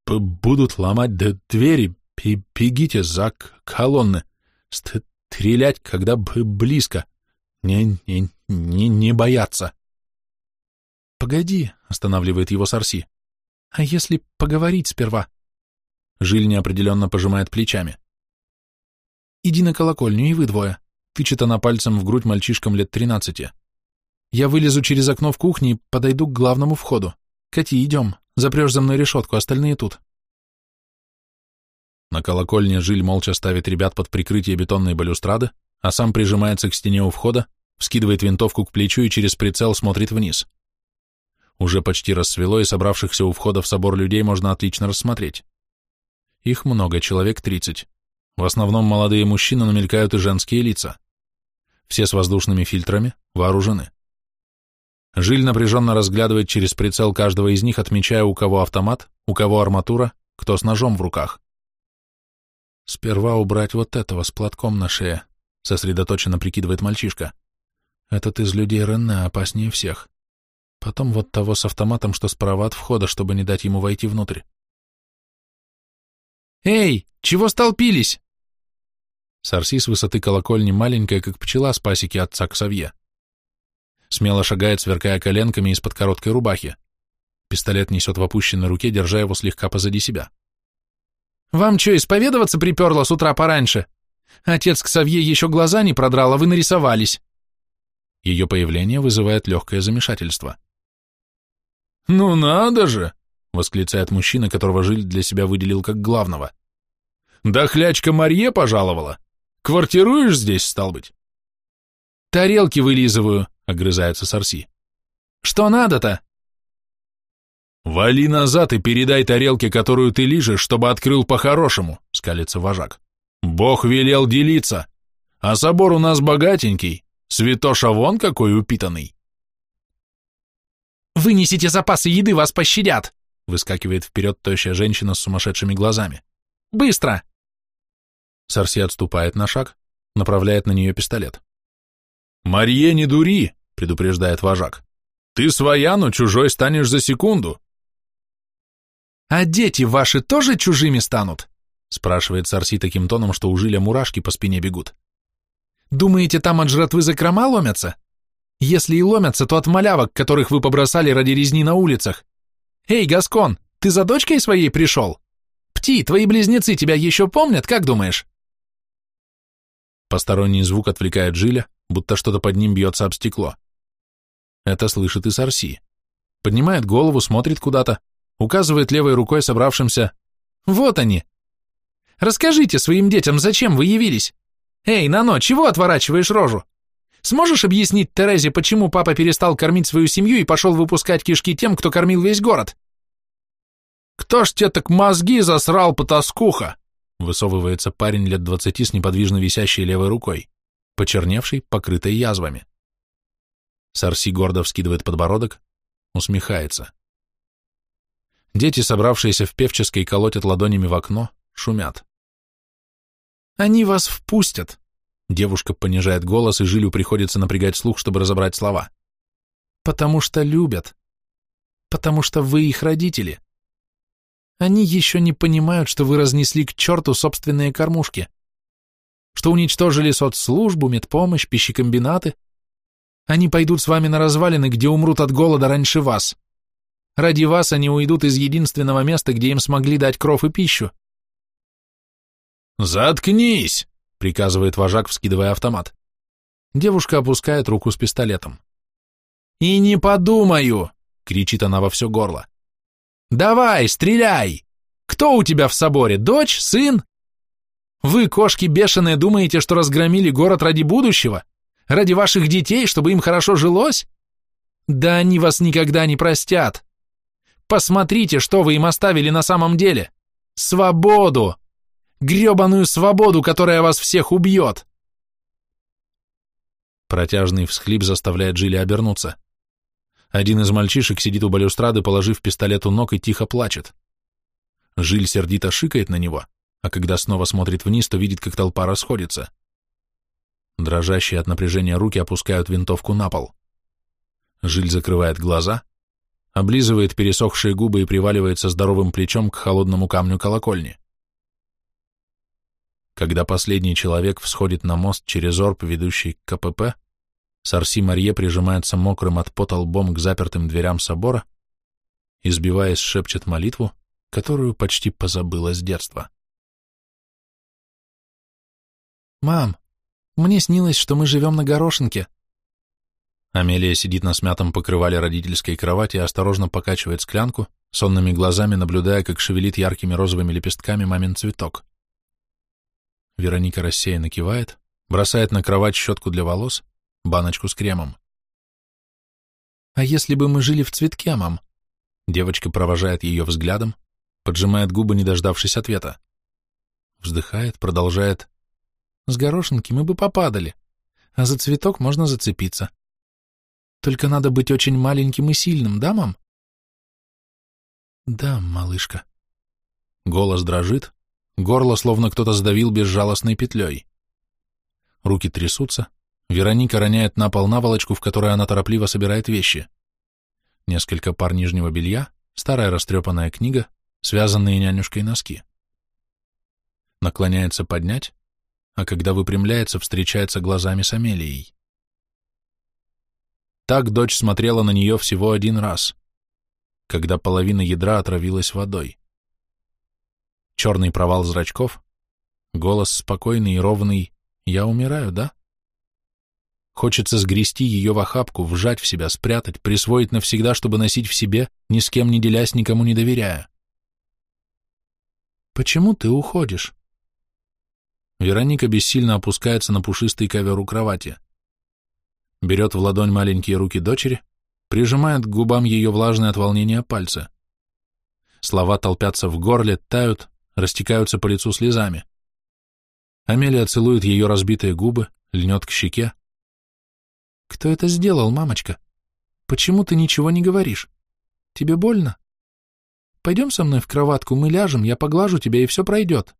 Будут ломать двери, Бегите за колонны. Стрелять, когда близко. Не, не, не, не бояться. Погоди, останавливает его Сарси. А если поговорить сперва? Жиль неопределенно пожимает плечами. Иди на колокольню, и вы двое. Тычет она пальцем в грудь мальчишкам лет тринадцати. Я вылезу через окно в кухне и подойду к главному входу. Кати, идем. Запрешь за мной решетку, остальные тут. На колокольне Жиль молча ставит ребят под прикрытие бетонной балюстрады, а сам прижимается к стене у входа, вскидывает винтовку к плечу и через прицел смотрит вниз. Уже почти рассвело, и собравшихся у входа в собор людей можно отлично рассмотреть. Их много, человек тридцать. В основном молодые мужчины, но мелькают и женские лица. Все с воздушными фильтрами, вооружены. Жиль напряженно разглядывает через прицел каждого из них, отмечая, у кого автомат, у кого арматура, кто с ножом в руках. Сперва убрать вот этого с платком на шее, сосредоточенно прикидывает мальчишка. Этот из людей Рене опаснее всех. Потом вот того с автоматом, что справа от входа, чтобы не дать ему войти внутрь. «Эй, чего столпились?» Сарси с высоты колокольни маленькая, как пчела с пасеки отца Ксавье. Смело шагает, сверкая коленками из-под короткой рубахи. Пистолет несет в опущенной руке, держа его слегка позади себя. Вам что, исповедоваться приперло с утра пораньше? Отец к Савье еще глаза не продрал, а вы нарисовались. Ее появление вызывает легкое замешательство. «Ну надо же!» — восклицает мужчина, которого Жиль для себя выделил как главного. «Да хлячка Марье пожаловала! Квартируешь здесь, стал быть?» «Тарелки вылизываю», — огрызается Сарси. «Что надо-то?» «Вали назад и передай тарелке, которую ты лижешь, чтобы открыл по-хорошему», — скалится вожак. «Бог велел делиться, а собор у нас богатенький, святоша вон какой упитанный». «Вынесите запасы еды, вас пощадят!» — выскакивает вперед тощая женщина с сумасшедшими глазами. «Быстро!» Сарси отступает на шаг, направляет на нее пистолет. «Марье, не дури!» — предупреждает вожак. «Ты своя, но чужой станешь за секунду. «А дети ваши тоже чужими станут?» спрашивает Сарси таким тоном, что у Жиля мурашки по спине бегут. «Думаете, там от жратвы закрома ломятся? Если и ломятся, то от малявок, которых вы побросали ради резни на улицах. Эй, Гаскон, ты за дочкой своей пришел? Пти, твои близнецы тебя еще помнят, как думаешь?» Посторонний звук отвлекает Жиля, будто что-то под ним бьется об стекло. Это слышит и Сарси. Поднимает голову, смотрит куда-то, указывает левой рукой собравшимся «Вот они! Расскажите своим детям, зачем вы явились? Эй, Нано, чего отворачиваешь рожу? Сможешь объяснить Терезе, почему папа перестал кормить свою семью и пошел выпускать кишки тем, кто кормил весь город?» «Кто ж тебе так мозги засрал, потаскуха?» высовывается парень лет двадцати с неподвижно висящей левой рукой, почерневшей, покрытой язвами. Сарси гордо вскидывает подбородок, усмехается. Дети, собравшиеся в певческой, колотят ладонями в окно, шумят. «Они вас впустят!» Девушка понижает голос, и Жилю приходится напрягать слух, чтобы разобрать слова. «Потому что любят. Потому что вы их родители. Они еще не понимают, что вы разнесли к черту собственные кормушки, что уничтожили соцслужбу, медпомощь, пищекомбинаты. Они пойдут с вами на развалины, где умрут от голода раньше вас. Ради вас они уйдут из единственного места, где им смогли дать кров и пищу. «Заткнись!» — приказывает вожак, вскидывая автомат. Девушка опускает руку с пистолетом. «И не подумаю!» — кричит она во все горло. Давай, стреляй! Кто у тебя в соборе, дочь, сын? Вы, кошки бешеные, думаете, что разгромили город ради будущего? Ради ваших детей, чтобы им хорошо жилось? Да они вас никогда не простят. Посмотрите, что вы им оставили на самом деле. Свободу! грёбаную свободу, которая вас всех убьет!» Протяжный всхлип заставляет Джилли обернуться. Один из мальчишек сидит у балюстрады, положив пистолет у ног и тихо плачет. Жиль сердито шикает на него, а когда снова смотрит вниз, то видит, как толпа расходится. Дрожащие от напряжения руки опускают винтовку на пол. Жиль закрывает глаза, облизывает пересохшие губы и приваливается здоровым плечом к холодному камню колокольни. Когда последний человек всходит на мост через орб, ведущий к КПП, Сарси Марье прижимается мокрым от пота лбом к запертым дверям собора и, сбиваясь, шепчет молитву, которую почти позабыла с детства. «Мам, мне снилось, что мы живем на горошинке». Амелия сидит на смятом покрывале родительской кровати и осторожно покачивает склянку, сонными глазами наблюдая, как шевелит яркими розовыми лепестками мамин цветок. Вероника рассеянно кивает, бросает на кровать щетку для волос баночку с кремом. «А если бы мы жили в цветке, мам?» Девочка провожает ее взглядом, поджимает губы, не дождавшись ответа. Вздыхает, продолжает. «С горошинки мы бы попадали, а за цветок можно зацепиться. Только надо быть очень маленьким и сильным, да, мам?» «Да, малышка». Голос дрожит, горло словно кто-то сдавил безжалостной петлей. Руки трясутся, Вероника роняет на пол наволочку, в которой она торопливо собирает вещи. Несколько пар нижнего белья, старая растрепанная книга, связанные нянюшкой носки. Наклоняется поднять, а когда выпрямляется, встречается глазами с Амелией. Так дочь смотрела на нее всего один раз, когда половина ядра отравилась водой. Черный провал зрачков, голос спокойный и ровный «Я умираю, да?» Хочется сгрести ее в охапку, вжать в себя, спрятать, присвоить навсегда, чтобы носить в себе, ни с кем не делясь, никому не доверяя. «Почему ты уходишь?» Вероника бессильно опускается на пушистый ковер у кровати. Берет в ладонь маленькие руки дочери, прижимает к губам ее влажные от волнения пальцы. Слова толпятся в горле, тают, растекаются по лицу слезами. Амелия целует ее разбитые губы, льнет к щеке, кто это сделал, мамочка? Почему ты ничего не говоришь? Тебе больно? Пойдем со мной в кроватку, мы ляжем, я поглажу тебя, и все пройдет.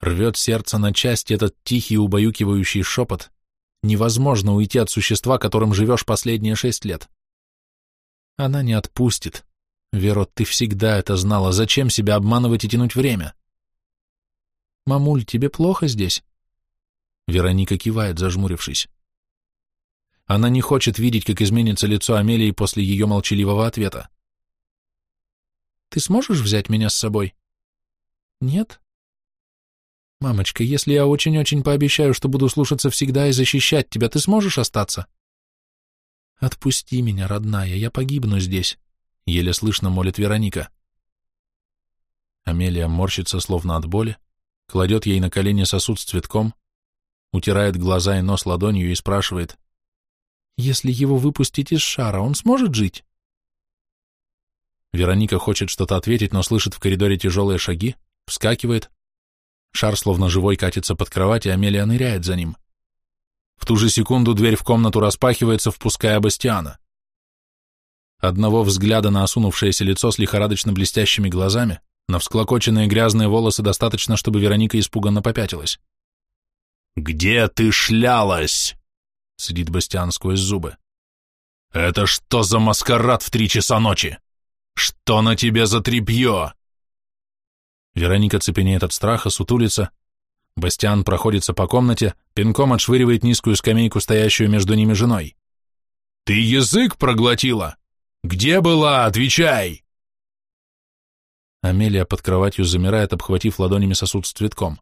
Рвет сердце на части этот тихий убаюкивающий шепот. Невозможно уйти от существа, которым живешь последние шесть лет. Она не отпустит. Веро, ты всегда это знала. Зачем себя обманывать и тянуть время? Мамуль, тебе плохо здесь? Вероника кивает, зажмурившись. Она не хочет видеть, как изменится лицо Амелии после ее молчаливого ответа. «Ты сможешь взять меня с собой?» «Нет?» «Мамочка, если я очень-очень пообещаю, что буду слушаться всегда и защищать тебя, ты сможешь остаться?» «Отпусти меня, родная, я погибну здесь», — еле слышно молит Вероника. Амелия морщится, словно от боли, кладет ей на колени сосуд с цветком, утирает глаза и нос ладонью и спрашивает, если его выпустить из шара, он сможет жить? Вероника хочет что-то ответить, но слышит в коридоре тяжелые шаги, вскакивает. Шар словно живой катится под кровать, и Амелия ныряет за ним. В ту же секунду дверь в комнату распахивается, впуская Бастиана. Одного взгляда на осунувшееся лицо с лихорадочно блестящими глазами, На всклокоченные грязные волосы достаточно, чтобы Вероника испуганно попятилась. «Где ты шлялась?» — сидит Бастиан сквозь зубы. «Это что за маскарад в три часа ночи? Что на тебе за тряпье?» Вероника цепенеет от страха, сутулится. Бастиан проходится по комнате, пинком отшвыривает низкую скамейку, стоящую между ними женой. «Ты язык проглотила? Где была? Отвечай!» Амелия под кроватью замирает, обхватив ладонями сосуд с цветком.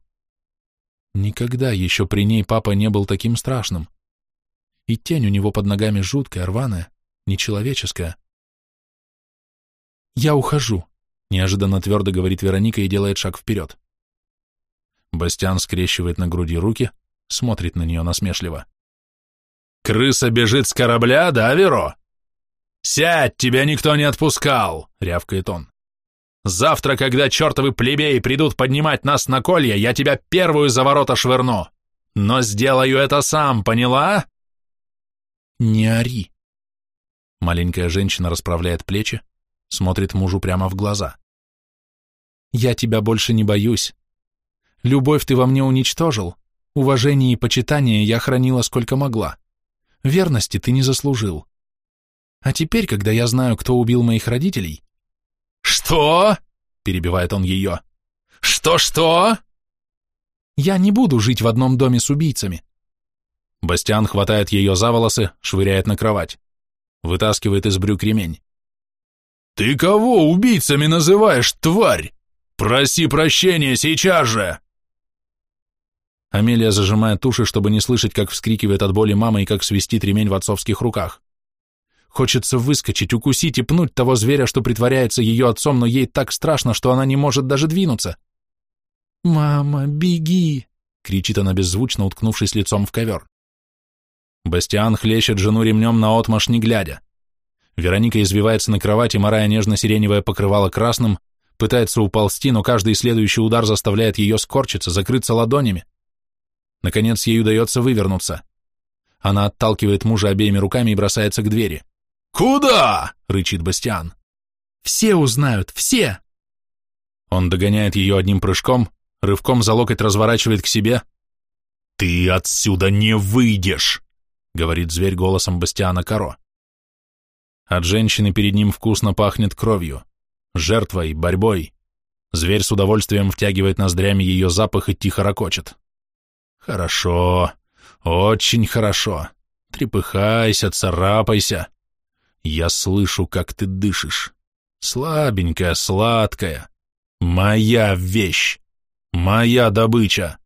Никогда еще при ней папа не был таким страшным. И тень у него под ногами жуткая, рваная, нечеловеческая. «Я ухожу», Неожиданно твердо говорит Вероника и делает шаг вперед. Бастиан скрещивает на груди руки, смотрит на нее насмешливо. «Крыса бежит с корабля, да, Веро? Сядь, тебя никто не отпускал!» — рявкает он. «Завтра, когда чертовы плебеи придут поднимать нас на колья, я тебя первую за ворота швырну! Но сделаю это сам, поняла?» «Не ори!» Маленькая женщина расправляет плечи, смотрит мужу прямо в глаза. Я тебя больше не боюсь. Любовь ты во мне уничтожил, уважение и почитание я хранила сколько могла. Верности ты не заслужил. А теперь, когда я знаю, кто убил моих родителей... «Что?» — перебивает он ее. «Что-что?» «Я не буду жить в одном доме с убийцами». Бастиан хватает ее за волосы, швыряет на кровать. Вытаскивает из брюк ремень. «Ты кого убийцами называешь, тварь?» «Проси прощения сейчас же!» Амелия зажимает уши, чтобы не слышать, как вскрикивает от боли мама и как свистит ремень в отцовских руках. Хочется выскочить, укусить и пнуть того зверя, что притворяется ее отцом, но ей так страшно, что она не может даже двинуться. «Мама, беги!» — кричит она беззвучно, уткнувшись лицом в ковер. Бастиан хлещет жену ремнем на отмашь, не глядя. Вероника извивается на кровати, морая нежно-сиреневое покрывало красным, Пытается уползти, но каждый следующий удар заставляет ее скорчиться, закрыться ладонями. Наконец ей удается вывернуться. Она отталкивает мужа обеими руками и бросается к двери. «Куда?» — рычит Бастиан. «Все узнают, все!» Он догоняет ее одним прыжком, рывком за локоть разворачивает к себе. «Ты отсюда не выйдешь!» — говорит зверь голосом Бастиана Каро. От женщины перед ним вкусно пахнет кровью жертвой, борьбой. Зверь с удовольствием втягивает ноздрями ее запах и тихо ракочет. Хорошо, очень хорошо. Трепыхайся, царапайся. Я слышу, как ты дышишь. Слабенькая, сладкая. Моя вещь. Моя добыча.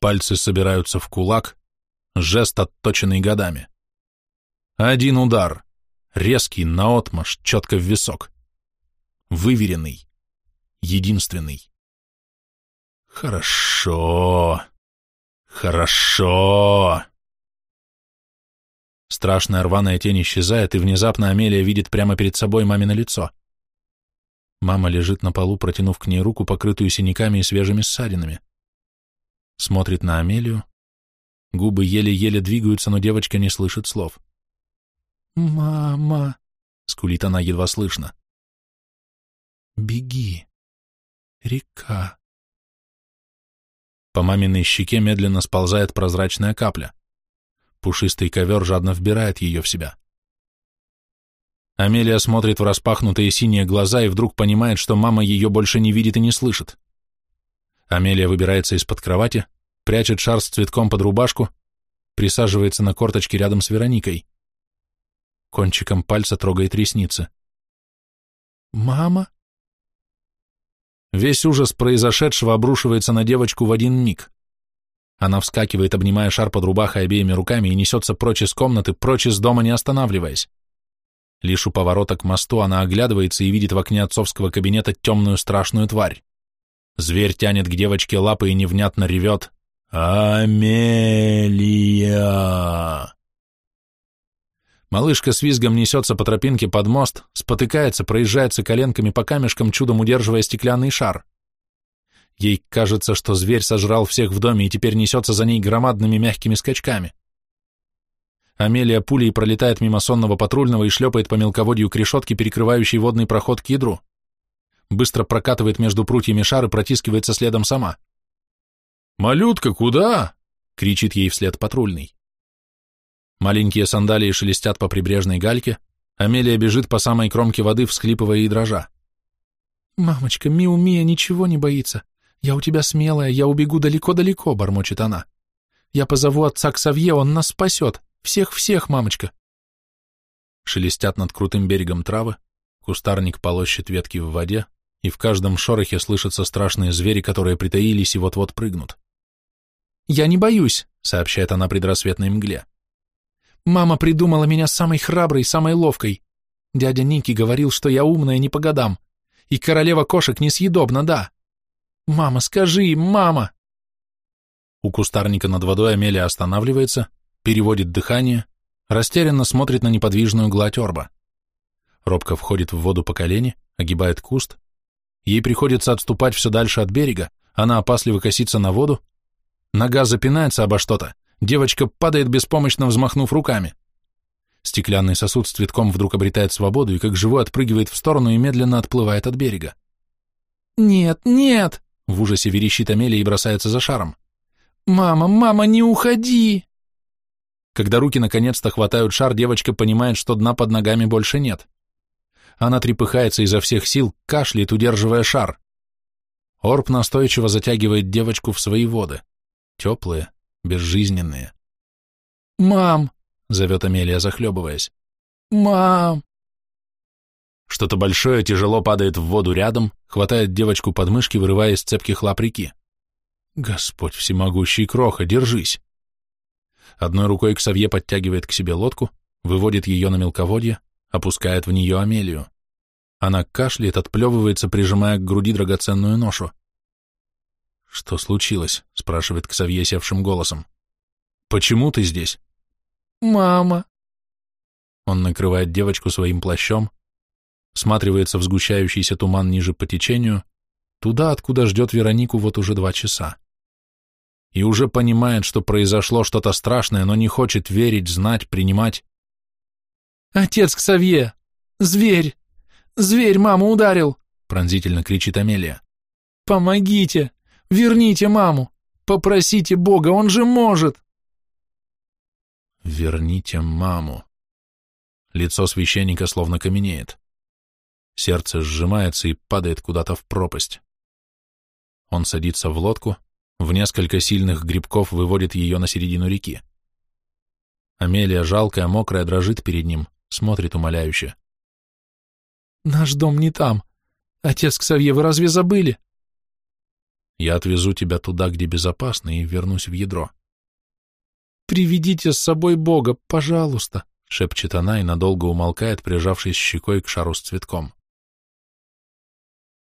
Пальцы собираются в кулак, жест отточенный годами. Один удар, резкий, наотмашь, четко в висок выверенный, единственный. Хорошо, хорошо. Страшная рваная тень исчезает, и внезапно Амелия видит прямо перед собой мамино лицо. Мама лежит на полу, протянув к ней руку, покрытую синяками и свежими ссадинами. Смотрит на Амелию. Губы еле-еле двигаются, но девочка не слышит слов. «Мама!» — скулит она едва слышно. Беги. Река. По маминой щеке медленно сползает прозрачная капля. Пушистый ковер жадно вбирает ее в себя. Амелия смотрит в распахнутые синие глаза и вдруг понимает, что мама ее больше не видит и не слышит. Амелия выбирается из-под кровати, прячет шар с цветком под рубашку, присаживается на корточки рядом с Вероникой. Кончиком пальца трогает ресницы. «Мама?» Весь ужас произошедшего обрушивается на девочку в один миг. Она вскакивает, обнимая шар под рубахой обеими руками и несется прочь из комнаты, прочь из дома, не останавливаясь. Лишь у поворота к мосту она оглядывается и видит в окне отцовского кабинета темную страшную тварь. Зверь тянет к девочке лапы и невнятно ревет «Амелия!». Малышка с визгом несется по тропинке под мост, спотыкается, проезжается коленками по камешкам, чудом удерживая стеклянный шар. Ей кажется, что зверь сожрал всех в доме и теперь несется за ней громадными мягкими скачками. Амелия пулей пролетает мимо сонного патрульного и шлепает по мелководью к решетке, перекрывающей водный проход к ядру. быстро прокатывает между прутьями шар и протискивается следом сама. «Малютка, куда?» — кричит ей вслед патрульный. Маленькие сандалии шелестят по прибрежной гальке, Амелия бежит по самой кромке воды, всхлипывая и дрожа. «Мамочка, Миу-Мия ничего не боится. Я у тебя смелая, я убегу далеко-далеко», — бормочет она. «Я позову отца к Савье, он нас спасет. Всех-всех, мамочка». Шелестят над крутым берегом травы, кустарник полощет ветки в воде, и в каждом шорохе слышатся страшные звери, которые притаились и вот-вот прыгнут. «Я не боюсь», — сообщает она предрассветной мгле. Мама придумала меня самой храброй, самой ловкой. Дядя Ники говорил, что я умная не по годам. И королева кошек несъедобна, да. Мама, скажи, мама!» У кустарника над водой Амелия останавливается, переводит дыхание, растерянно смотрит на неподвижную гладь орба. Робко входит в воду по колени, огибает куст. Ей приходится отступать все дальше от берега, она опасливо косится на воду, нога запинается обо что-то, Девочка падает беспомощно, взмахнув руками. Стеклянный сосуд с цветком вдруг обретает свободу и как живой отпрыгивает в сторону и медленно отплывает от берега. «Нет, нет!» — в ужасе верещит Амелия и бросается за шаром. «Мама, мама, не уходи!» Когда руки наконец-то хватают шар, девочка понимает, что дна под ногами больше нет. Она трепыхается изо всех сил, кашляет, удерживая шар. Орб настойчиво затягивает девочку в свои воды. Теплые, безжизненные. «Мам!» — зовет Амелия, захлебываясь. «Мам!» Что-то большое тяжело падает в воду рядом, хватает девочку под мышки, вырывая из цепких лап реки. «Господь всемогущий кроха, держись!» Одной рукой Ксавье подтягивает к себе лодку, выводит ее на мелководье, опускает в нее Амелию. Она кашляет, отплевывается, прижимая к груди драгоценную ношу. «Что случилось?» — спрашивает Ксавье севшим голосом. «Почему ты здесь?» «Мама!» Он накрывает девочку своим плащом, сматривается в сгущающийся туман ниже по течению, туда, откуда ждет Веронику вот уже два часа. И уже понимает, что произошло что-то страшное, но не хочет верить, знать, принимать. «Отец Ксавье! Зверь! Зверь маму ударил!» пронзительно кричит Амелия. «Помогите! Верните маму! Попросите Бога, он же может!» «Верните маму!» Лицо священника словно каменеет. Сердце сжимается и падает куда-то в пропасть. Он садится в лодку, в несколько сильных грибков выводит ее на середину реки. Амелия, жалкая, мокрая, дрожит перед ним, смотрит умоляюще. «Наш дом не там. Отец Ксавье, вы разве забыли?» Я отвезу тебя туда, где безопасно, и вернусь в ядро. «Приведите с собой Бога, пожалуйста», — шепчет она и надолго умолкает, прижавшись щекой к шару с цветком.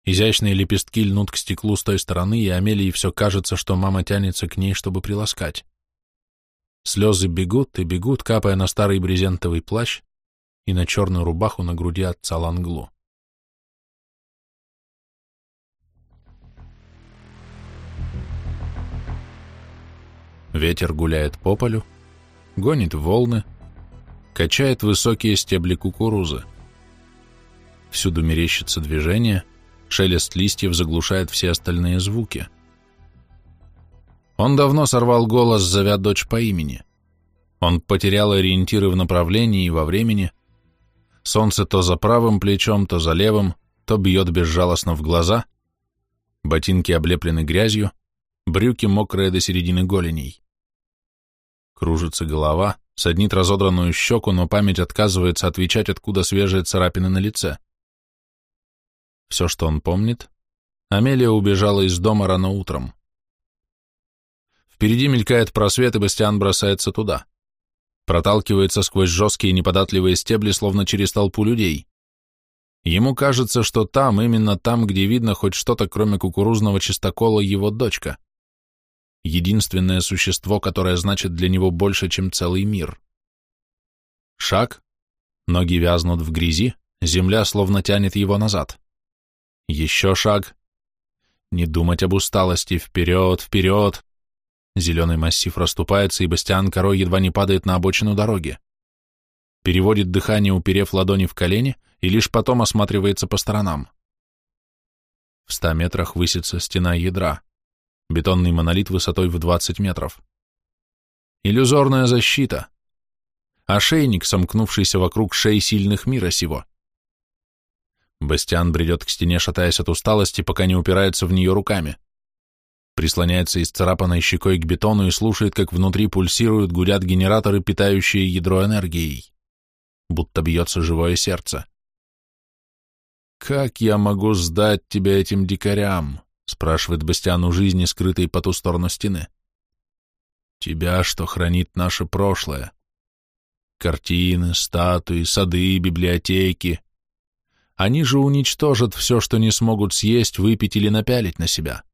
Изящные лепестки льнут к стеклу с той стороны, и Амелии все кажется, что мама тянется к ней, чтобы приласкать. Слезы бегут и бегут, капая на старый брезентовый плащ и на черную рубаху на груди отца Ланглу. Ветер гуляет по полю, гонит волны, качает высокие стебли кукурузы. Всюду мерещится движение, шелест листьев заглушает все остальные звуки. Он давно сорвал голос, зовя дочь по имени. Он потерял ориентиры в направлении и во времени. Солнце то за правым плечом, то за левым, то бьет безжалостно в глаза. Ботинки облеплены грязью, брюки мокрые до середины голеней. Кружится голова, саднит разодранную щеку, но память отказывается отвечать, откуда свежие царапины на лице. Все, что он помнит, Амелия убежала из дома рано утром. Впереди мелькает просвет, и Бастиан бросается туда. Проталкивается сквозь жесткие неподатливые стебли, словно через толпу людей. Ему кажется, что там, именно там, где видно хоть что-то, кроме кукурузного чистокола, его дочка единственное существо, которое значит для него больше, чем целый мир. Шаг, ноги вязнут в грязи, земля словно тянет его назад. Еще шаг. Не думать об усталости, вперед, вперед. Зеленый массив расступается, и Бастиан корой едва не падает на обочину дороги. Переводит дыхание, уперев ладони в колени, и лишь потом осматривается по сторонам. В ста метрах высится стена ядра, бетонный монолит высотой в 20 метров. Иллюзорная защита. Ошейник, сомкнувшийся вокруг шеи сильных мира сего. Бастиан бредет к стене, шатаясь от усталости, пока не упирается в нее руками. Прислоняется исцарапанной щекой к бетону и слушает, как внутри пульсируют, гудят генераторы, питающие ядро энергией. Будто бьется живое сердце. «Как я могу сдать тебя этим дикарям?» — спрашивает Бастиан у жизни, скрытой по ту сторону стены. «Тебя, что хранит наше прошлое. Картины, статуи, сады, библиотеки. Они же уничтожат все, что не смогут съесть, выпить или напялить на себя».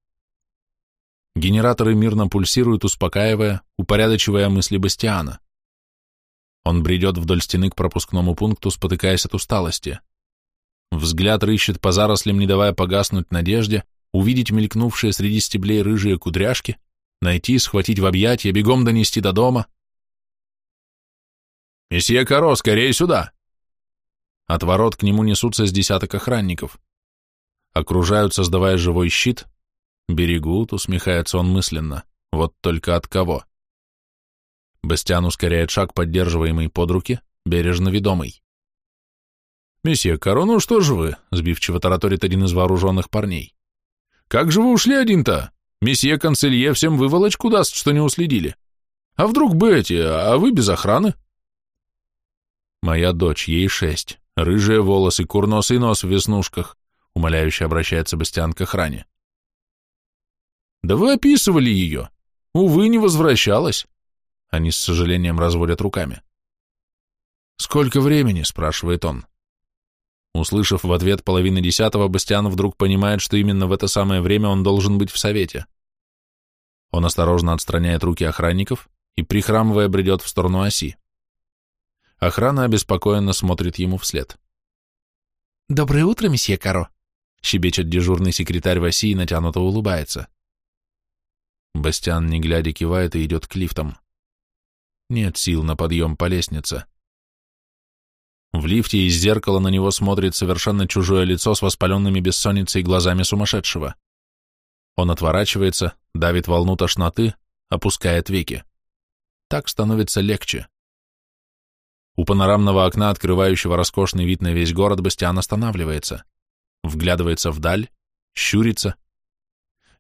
Генераторы мирно пульсируют, успокаивая, упорядочивая мысли Бастиана. Он бредет вдоль стены к пропускному пункту, спотыкаясь от усталости. Взгляд рыщет по зарослям, не давая погаснуть надежде, увидеть мелькнувшие среди стеблей рыжие кудряшки, найти, схватить в объятия, бегом донести до дома. «Месье Каро, скорее сюда!» От ворот к нему несутся с десяток охранников. Окружают, создавая живой щит. Берегут, усмехается он мысленно. Вот только от кого? Бастиан ускоряет шаг, поддерживаемый под руки, бережно ведомый. «Месье Каро, ну что же вы?» — сбивчиво тараторит один из вооруженных парней. «Как же вы ушли один-то? Месье Канцелье всем выволочку даст, что не уследили. А вдруг бы эти, а вы без охраны?» «Моя дочь, ей шесть, рыжие волосы, курносый нос в веснушках», — умоляюще обращается Бастиан к охране. «Да вы описывали ее. Увы, не возвращалась». Они с сожалением разводят руками. «Сколько времени?» — спрашивает он. Услышав в ответ половины десятого, Бастиан вдруг понимает, что именно в это самое время он должен быть в совете. Он осторожно отстраняет руки охранников и, прихрамывая, бредет в сторону оси. Охрана обеспокоенно смотрит ему вслед. «Доброе утро, месье Каро!» — щебечет дежурный секретарь в оси и натянуто улыбается. Бастиан, не глядя, кивает и идет к лифтам. Нет сил на подъем по лестнице. В лифте из зеркала на него смотрит совершенно чужое лицо с воспаленными бессонницей глазами сумасшедшего. Он отворачивается, давит волну тошноты, опускает веки. Так становится легче. У панорамного окна, открывающего роскошный вид на весь город, Бастиан останавливается, вглядывается вдаль, щурится.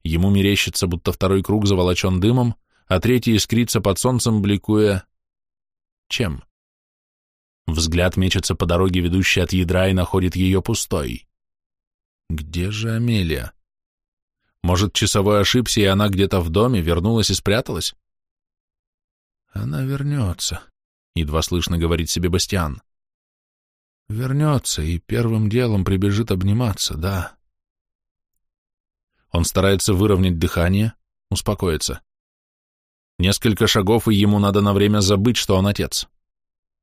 Ему мерещится, будто второй круг заволочен дымом, а третий искрится под солнцем, бликуя... Чем? Взгляд мечется по дороге, ведущей от ядра, и находит ее пустой. Где же Амелия? Может, часовой ошибся, и она где-то в доме, вернулась и спряталась? Она вернется, едва слышно говорит себе Бастиан. Вернется и первым делом прибежит обниматься, да. Он старается выровнять дыхание, успокоиться. Несколько шагов, и ему надо на время забыть, что он отец.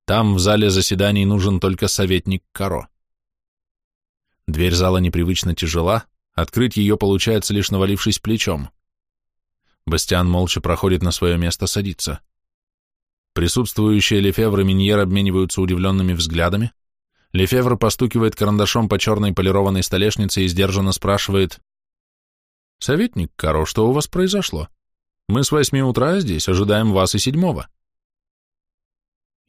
Там, в зале заседаний, нужен только советник Каро. Дверь зала непривычно тяжела, открыть ее получается лишь навалившись плечом. Бастиан молча проходит на свое место, садится. Присутствующие Лефевр и Миньер обмениваются удивленными взглядами. Лефевр постукивает карандашом по черной полированной столешнице и сдержанно спрашивает «Советник Каро, что у вас произошло? Мы с восьми утра здесь, ожидаем вас и седьмого».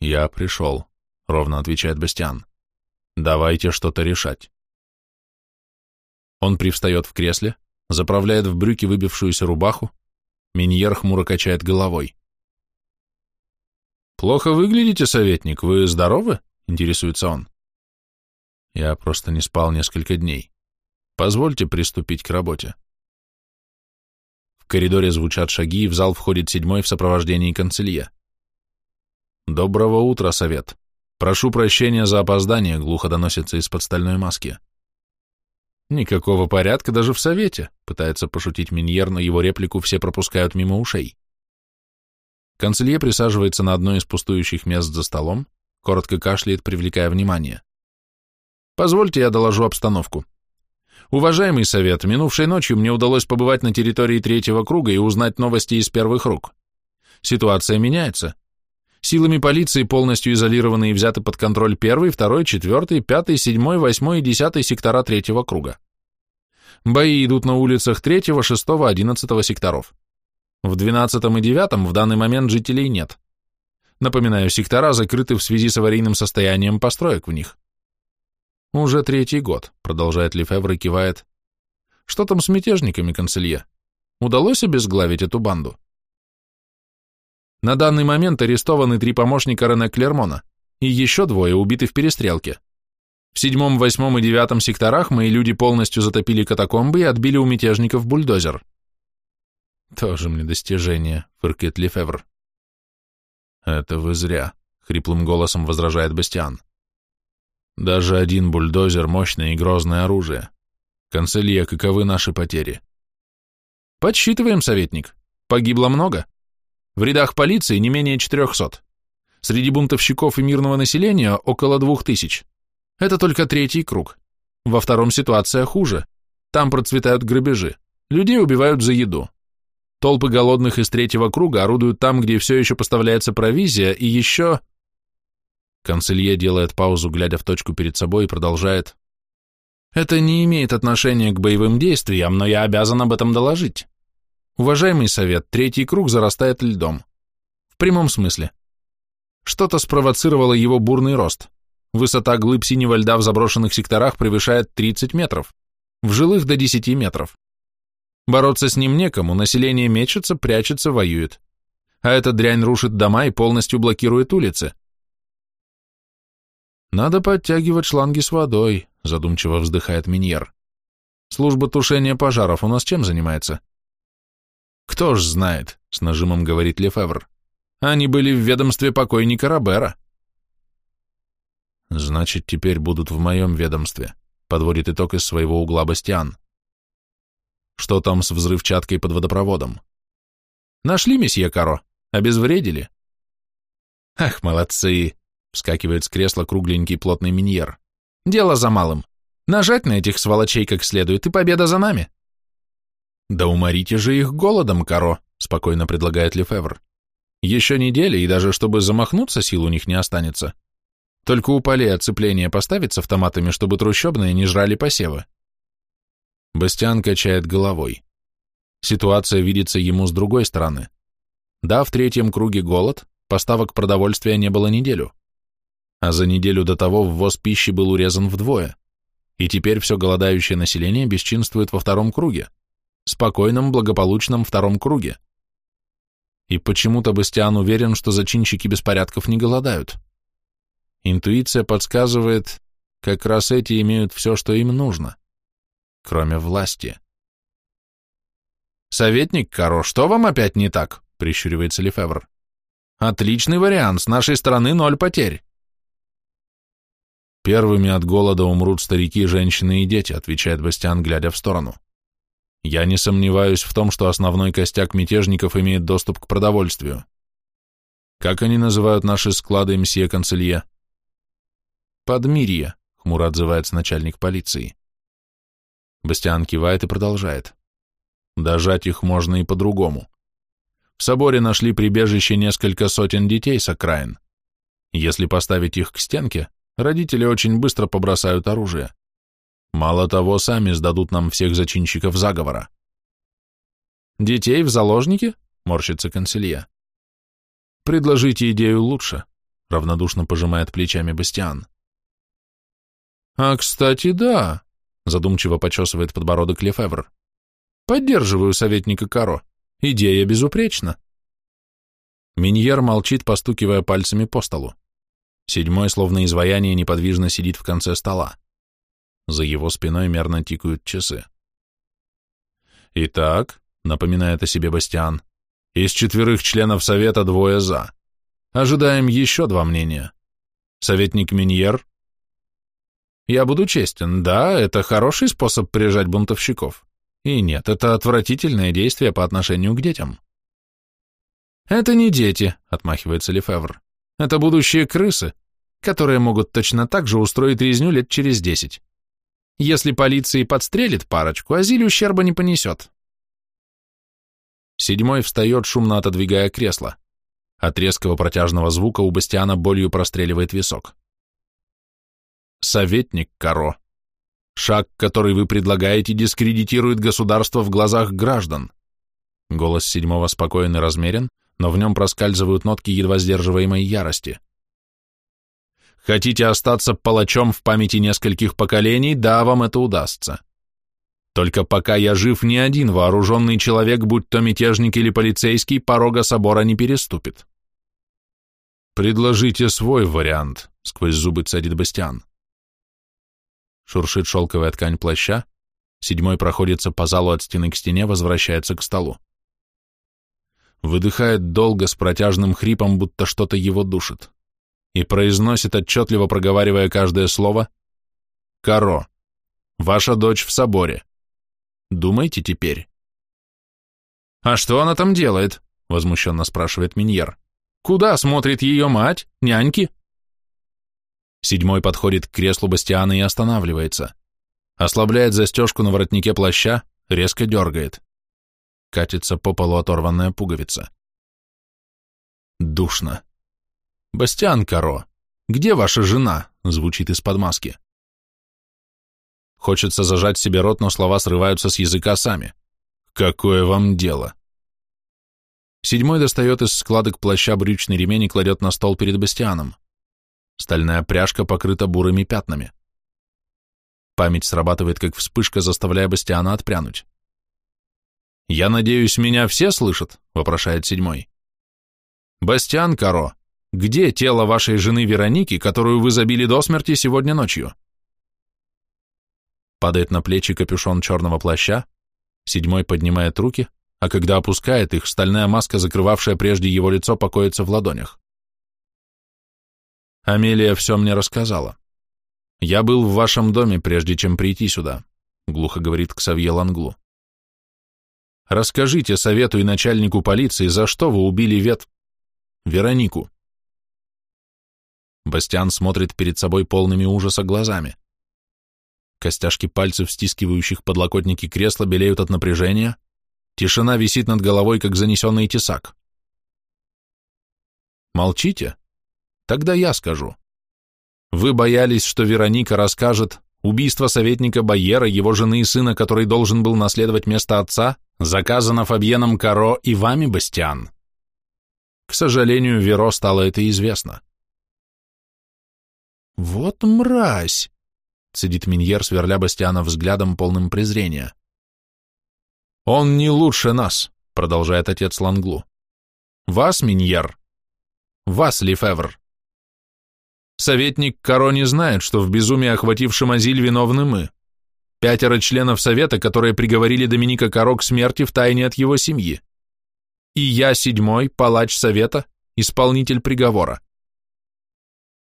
«Я пришел», — ровно отвечает Бастиан. «Давайте что-то решать». Он привстает в кресле, заправляет в брюки выбившуюся рубаху, Миньер хмуро качает головой. «Плохо выглядите, советник, вы здоровы?» — интересуется он. «Я просто не спал несколько дней. Позвольте приступить к работе». В коридоре звучат шаги, и в зал входит седьмой в сопровождении канцелье. «Доброго утра, совет. Прошу прощения за опоздание», — глухо доносится из-под стальной маски. «Никакого порядка даже в совете», — пытается пошутить Миньер, но его реплику все пропускают мимо ушей. Канцелье присаживается на одно из пустующих мест за столом, коротко кашляет, привлекая внимание. «Позвольте я доложу обстановку. Уважаемый совет, минувшей ночью мне удалось побывать на территории третьего круга и узнать новости из первых рук. Ситуация меняется. Силами полиции полностью изолированы и взяты под контроль первый, второй, четвертый, пятый, седьмой, восьмой и десятый сектора третьего круга. Бои идут на улицах 3, 6, 11 секторов. В 12 и 9 в данный момент жителей нет. Напоминаю, сектора закрыты в связи с аварийным состоянием построек в них. Уже третий год, продолжает Лефевр и кивает. Что там с мятежниками, канцелье? Удалось обезглавить эту банду? На данный момент арестованы три помощника Рене Клермона и еще двое убиты в перестрелке. В седьмом, восьмом и девятом секторах мои люди полностью затопили катакомбы и отбили у мятежников бульдозер. Тоже мне достижение, фыркает Лефевр. Это вы зря, хриплым голосом возражает Бастиан. Даже один бульдозер — мощное и грозное оружие. Канцелье, каковы наши потери? Подсчитываем, советник. Погибло много. В рядах полиции не менее 400. Среди бунтовщиков и мирного населения около двух тысяч. Это только третий круг. Во втором ситуация хуже. Там процветают грабежи. Людей убивают за еду. Толпы голодных из третьего круга орудуют там, где все еще поставляется провизия, и еще... Канцелье делает паузу, глядя в точку перед собой, и продолжает. Это не имеет отношения к боевым действиям, но я обязан об этом доложить. Уважаемый совет, третий круг зарастает льдом. В прямом смысле. Что-то спровоцировало его бурный рост. Высота глыб синего льда в заброшенных секторах превышает 30 метров, в жилых до 10 метров. Бороться с ним некому, население мечется, прячется, воюет. А эта дрянь рушит дома и полностью блокирует улицы. Надо подтягивать шланги с водой, задумчиво вздыхает Миньер. Служба тушения пожаров у нас чем занимается? Кто ж знает, с нажимом говорит Лефевр. Они были в ведомстве покойника Робера. Значит, теперь будут в моем ведомстве, подводит итог из своего угла Бастиан. Что там с взрывчаткой под водопроводом? Нашли, месье Каро? Обезвредили? Ах, молодцы! Вскакивает с кресла кругленький плотный миньер. Дело за малым. Нажать на этих сволочей как следует, и победа за нами. Да уморите же их голодом, Каро, спокойно предлагает Лефевр. Еще недели, и даже чтобы замахнуться, сил у них не останется. Только у полей оцепление поставить с автоматами, чтобы трущобные не жрали посевы. Бастиан качает головой. Ситуация видится ему с другой стороны. Да, в третьем круге голод, поставок продовольствия не было неделю. А за неделю до того ввоз пищи был урезан вдвое. И теперь все голодающее население бесчинствует во втором круге. Спокойном, благополучном втором круге. И почему-то Бастиан уверен, что зачинщики беспорядков не голодают. Интуиция подсказывает, как раз эти имеют все, что им нужно, кроме власти. «Советник Каро, что вам опять не так?» — прищуривается Лефевр. «Отличный вариант, с нашей стороны ноль потерь». «Первыми от голода умрут старики, женщины и дети», — отвечает Бастиан, глядя в сторону. «Я не сомневаюсь в том, что основной костяк мятежников имеет доступ к продовольствию. Как они называют наши склады, мсье канцелье?» «Подмирье», — хмуро отзывается начальник полиции. Бастиан кивает и продолжает. «Дожать их можно и по-другому. В соборе нашли прибежище несколько сотен детей с окраин. Если поставить их к стенке, родители очень быстро побросают оружие. Мало того, сами сдадут нам всех зачинщиков заговора». «Детей в заложники?» — морщится консилье. «Предложите идею лучше», — равнодушно пожимает плечами Бастиан. «А, кстати, да», — задумчиво почесывает подбородок Лефевр. «Поддерживаю советника Каро. Идея безупречна». Миньер молчит, постукивая пальцами по столу. Седьмой, словно изваяние, неподвижно сидит в конце стола. За его спиной мерно тикают часы. «Итак», — напоминает о себе Бастиан, — «из четверых членов Совета двое за. Ожидаем еще два мнения. Советник Миньер я буду честен, да, это хороший способ прижать бунтовщиков. И нет, это отвратительное действие по отношению к детям. Это не дети, отмахивается Лефевр. Это будущие крысы, которые могут точно так же устроить резню лет через десять. Если полиция подстрелит парочку, Азиль ущерба не понесет. Седьмой встает, шумно отодвигая кресло. От резкого протяжного звука у Бастиана болью простреливает висок советник Каро. Шаг, который вы предлагаете, дискредитирует государство в глазах граждан. Голос седьмого спокоен и размерен, но в нем проскальзывают нотки едва сдерживаемой ярости. Хотите остаться палачом в памяти нескольких поколений, да, вам это удастся. Только пока я жив, ни один вооруженный человек, будь то мятежник или полицейский, порога собора не переступит. Предложите свой вариант, сквозь зубы цедит Бастиан. Шуршит шелковая ткань плаща, седьмой проходится по залу от стены к стене, возвращается к столу. Выдыхает долго с протяжным хрипом, будто что-то его душит, и произносит, отчетливо проговаривая каждое слово, «Каро, ваша дочь в соборе. Думайте теперь». «А что она там делает?» — возмущенно спрашивает Миньер. «Куда смотрит ее мать? Няньки?» Седьмой подходит к креслу Бастиана и останавливается. Ослабляет застежку на воротнике плаща, резко дергает. Катится по полу оторванная пуговица. Душно. «Бастиан Каро, где ваша жена?» — звучит из-под маски. Хочется зажать себе рот, но слова срываются с языка сами. «Какое вам дело?» Седьмой достает из складок плаща брючный ремень и кладет на стол перед Бастианом. Стальная пряжка покрыта бурыми пятнами. Память срабатывает, как вспышка, заставляя Бастиана отпрянуть. «Я надеюсь, меня все слышат?» — вопрошает седьмой. «Бастиан Каро, где тело вашей жены Вероники, которую вы забили до смерти сегодня ночью?» Падает на плечи капюшон черного плаща, седьмой поднимает руки, а когда опускает их, стальная маска, закрывавшая прежде его лицо, покоится в ладонях. Амелия все мне рассказала. Я был в вашем доме, прежде чем прийти сюда, глухо говорит Ксавье Ланглу. Расскажите совету и начальнику полиции, за что вы убили Вет... Веронику. Бастиан смотрит перед собой полными ужаса глазами. Костяшки пальцев, стискивающих подлокотники кресла, белеют от напряжения. Тишина висит над головой, как занесенный тесак. Молчите? Тогда я скажу. Вы боялись, что Вероника расскажет убийство советника Байера, его жены и сына, который должен был наследовать место отца, заказано Фабьеном Каро и вами, Бастиан. К сожалению, Веро стало это известно. «Вот мразь!» — цедит Миньер, сверля Бастиана взглядом, полным презрения. «Он не лучше нас», — продолжает отец Ланглу. «Вас, Миньер? Вас, Лифевр?» Советник Каро не знает, что в безумии, охватившем Азиль, виновны мы. Пятеро членов Совета, которые приговорили Доминика Каро к смерти в тайне от его семьи. И я, седьмой, палач Совета, исполнитель приговора.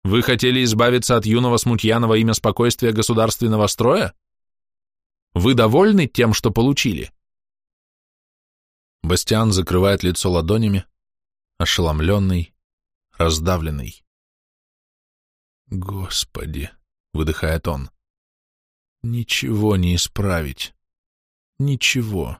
Вы хотели избавиться от юного смутьяна во имя спокойствия государственного строя? Вы довольны тем, что получили? Бастиан закрывает лицо ладонями, ошеломленный, раздавленный. Господи, выдыхает он. Ничего не исправить. Ничего.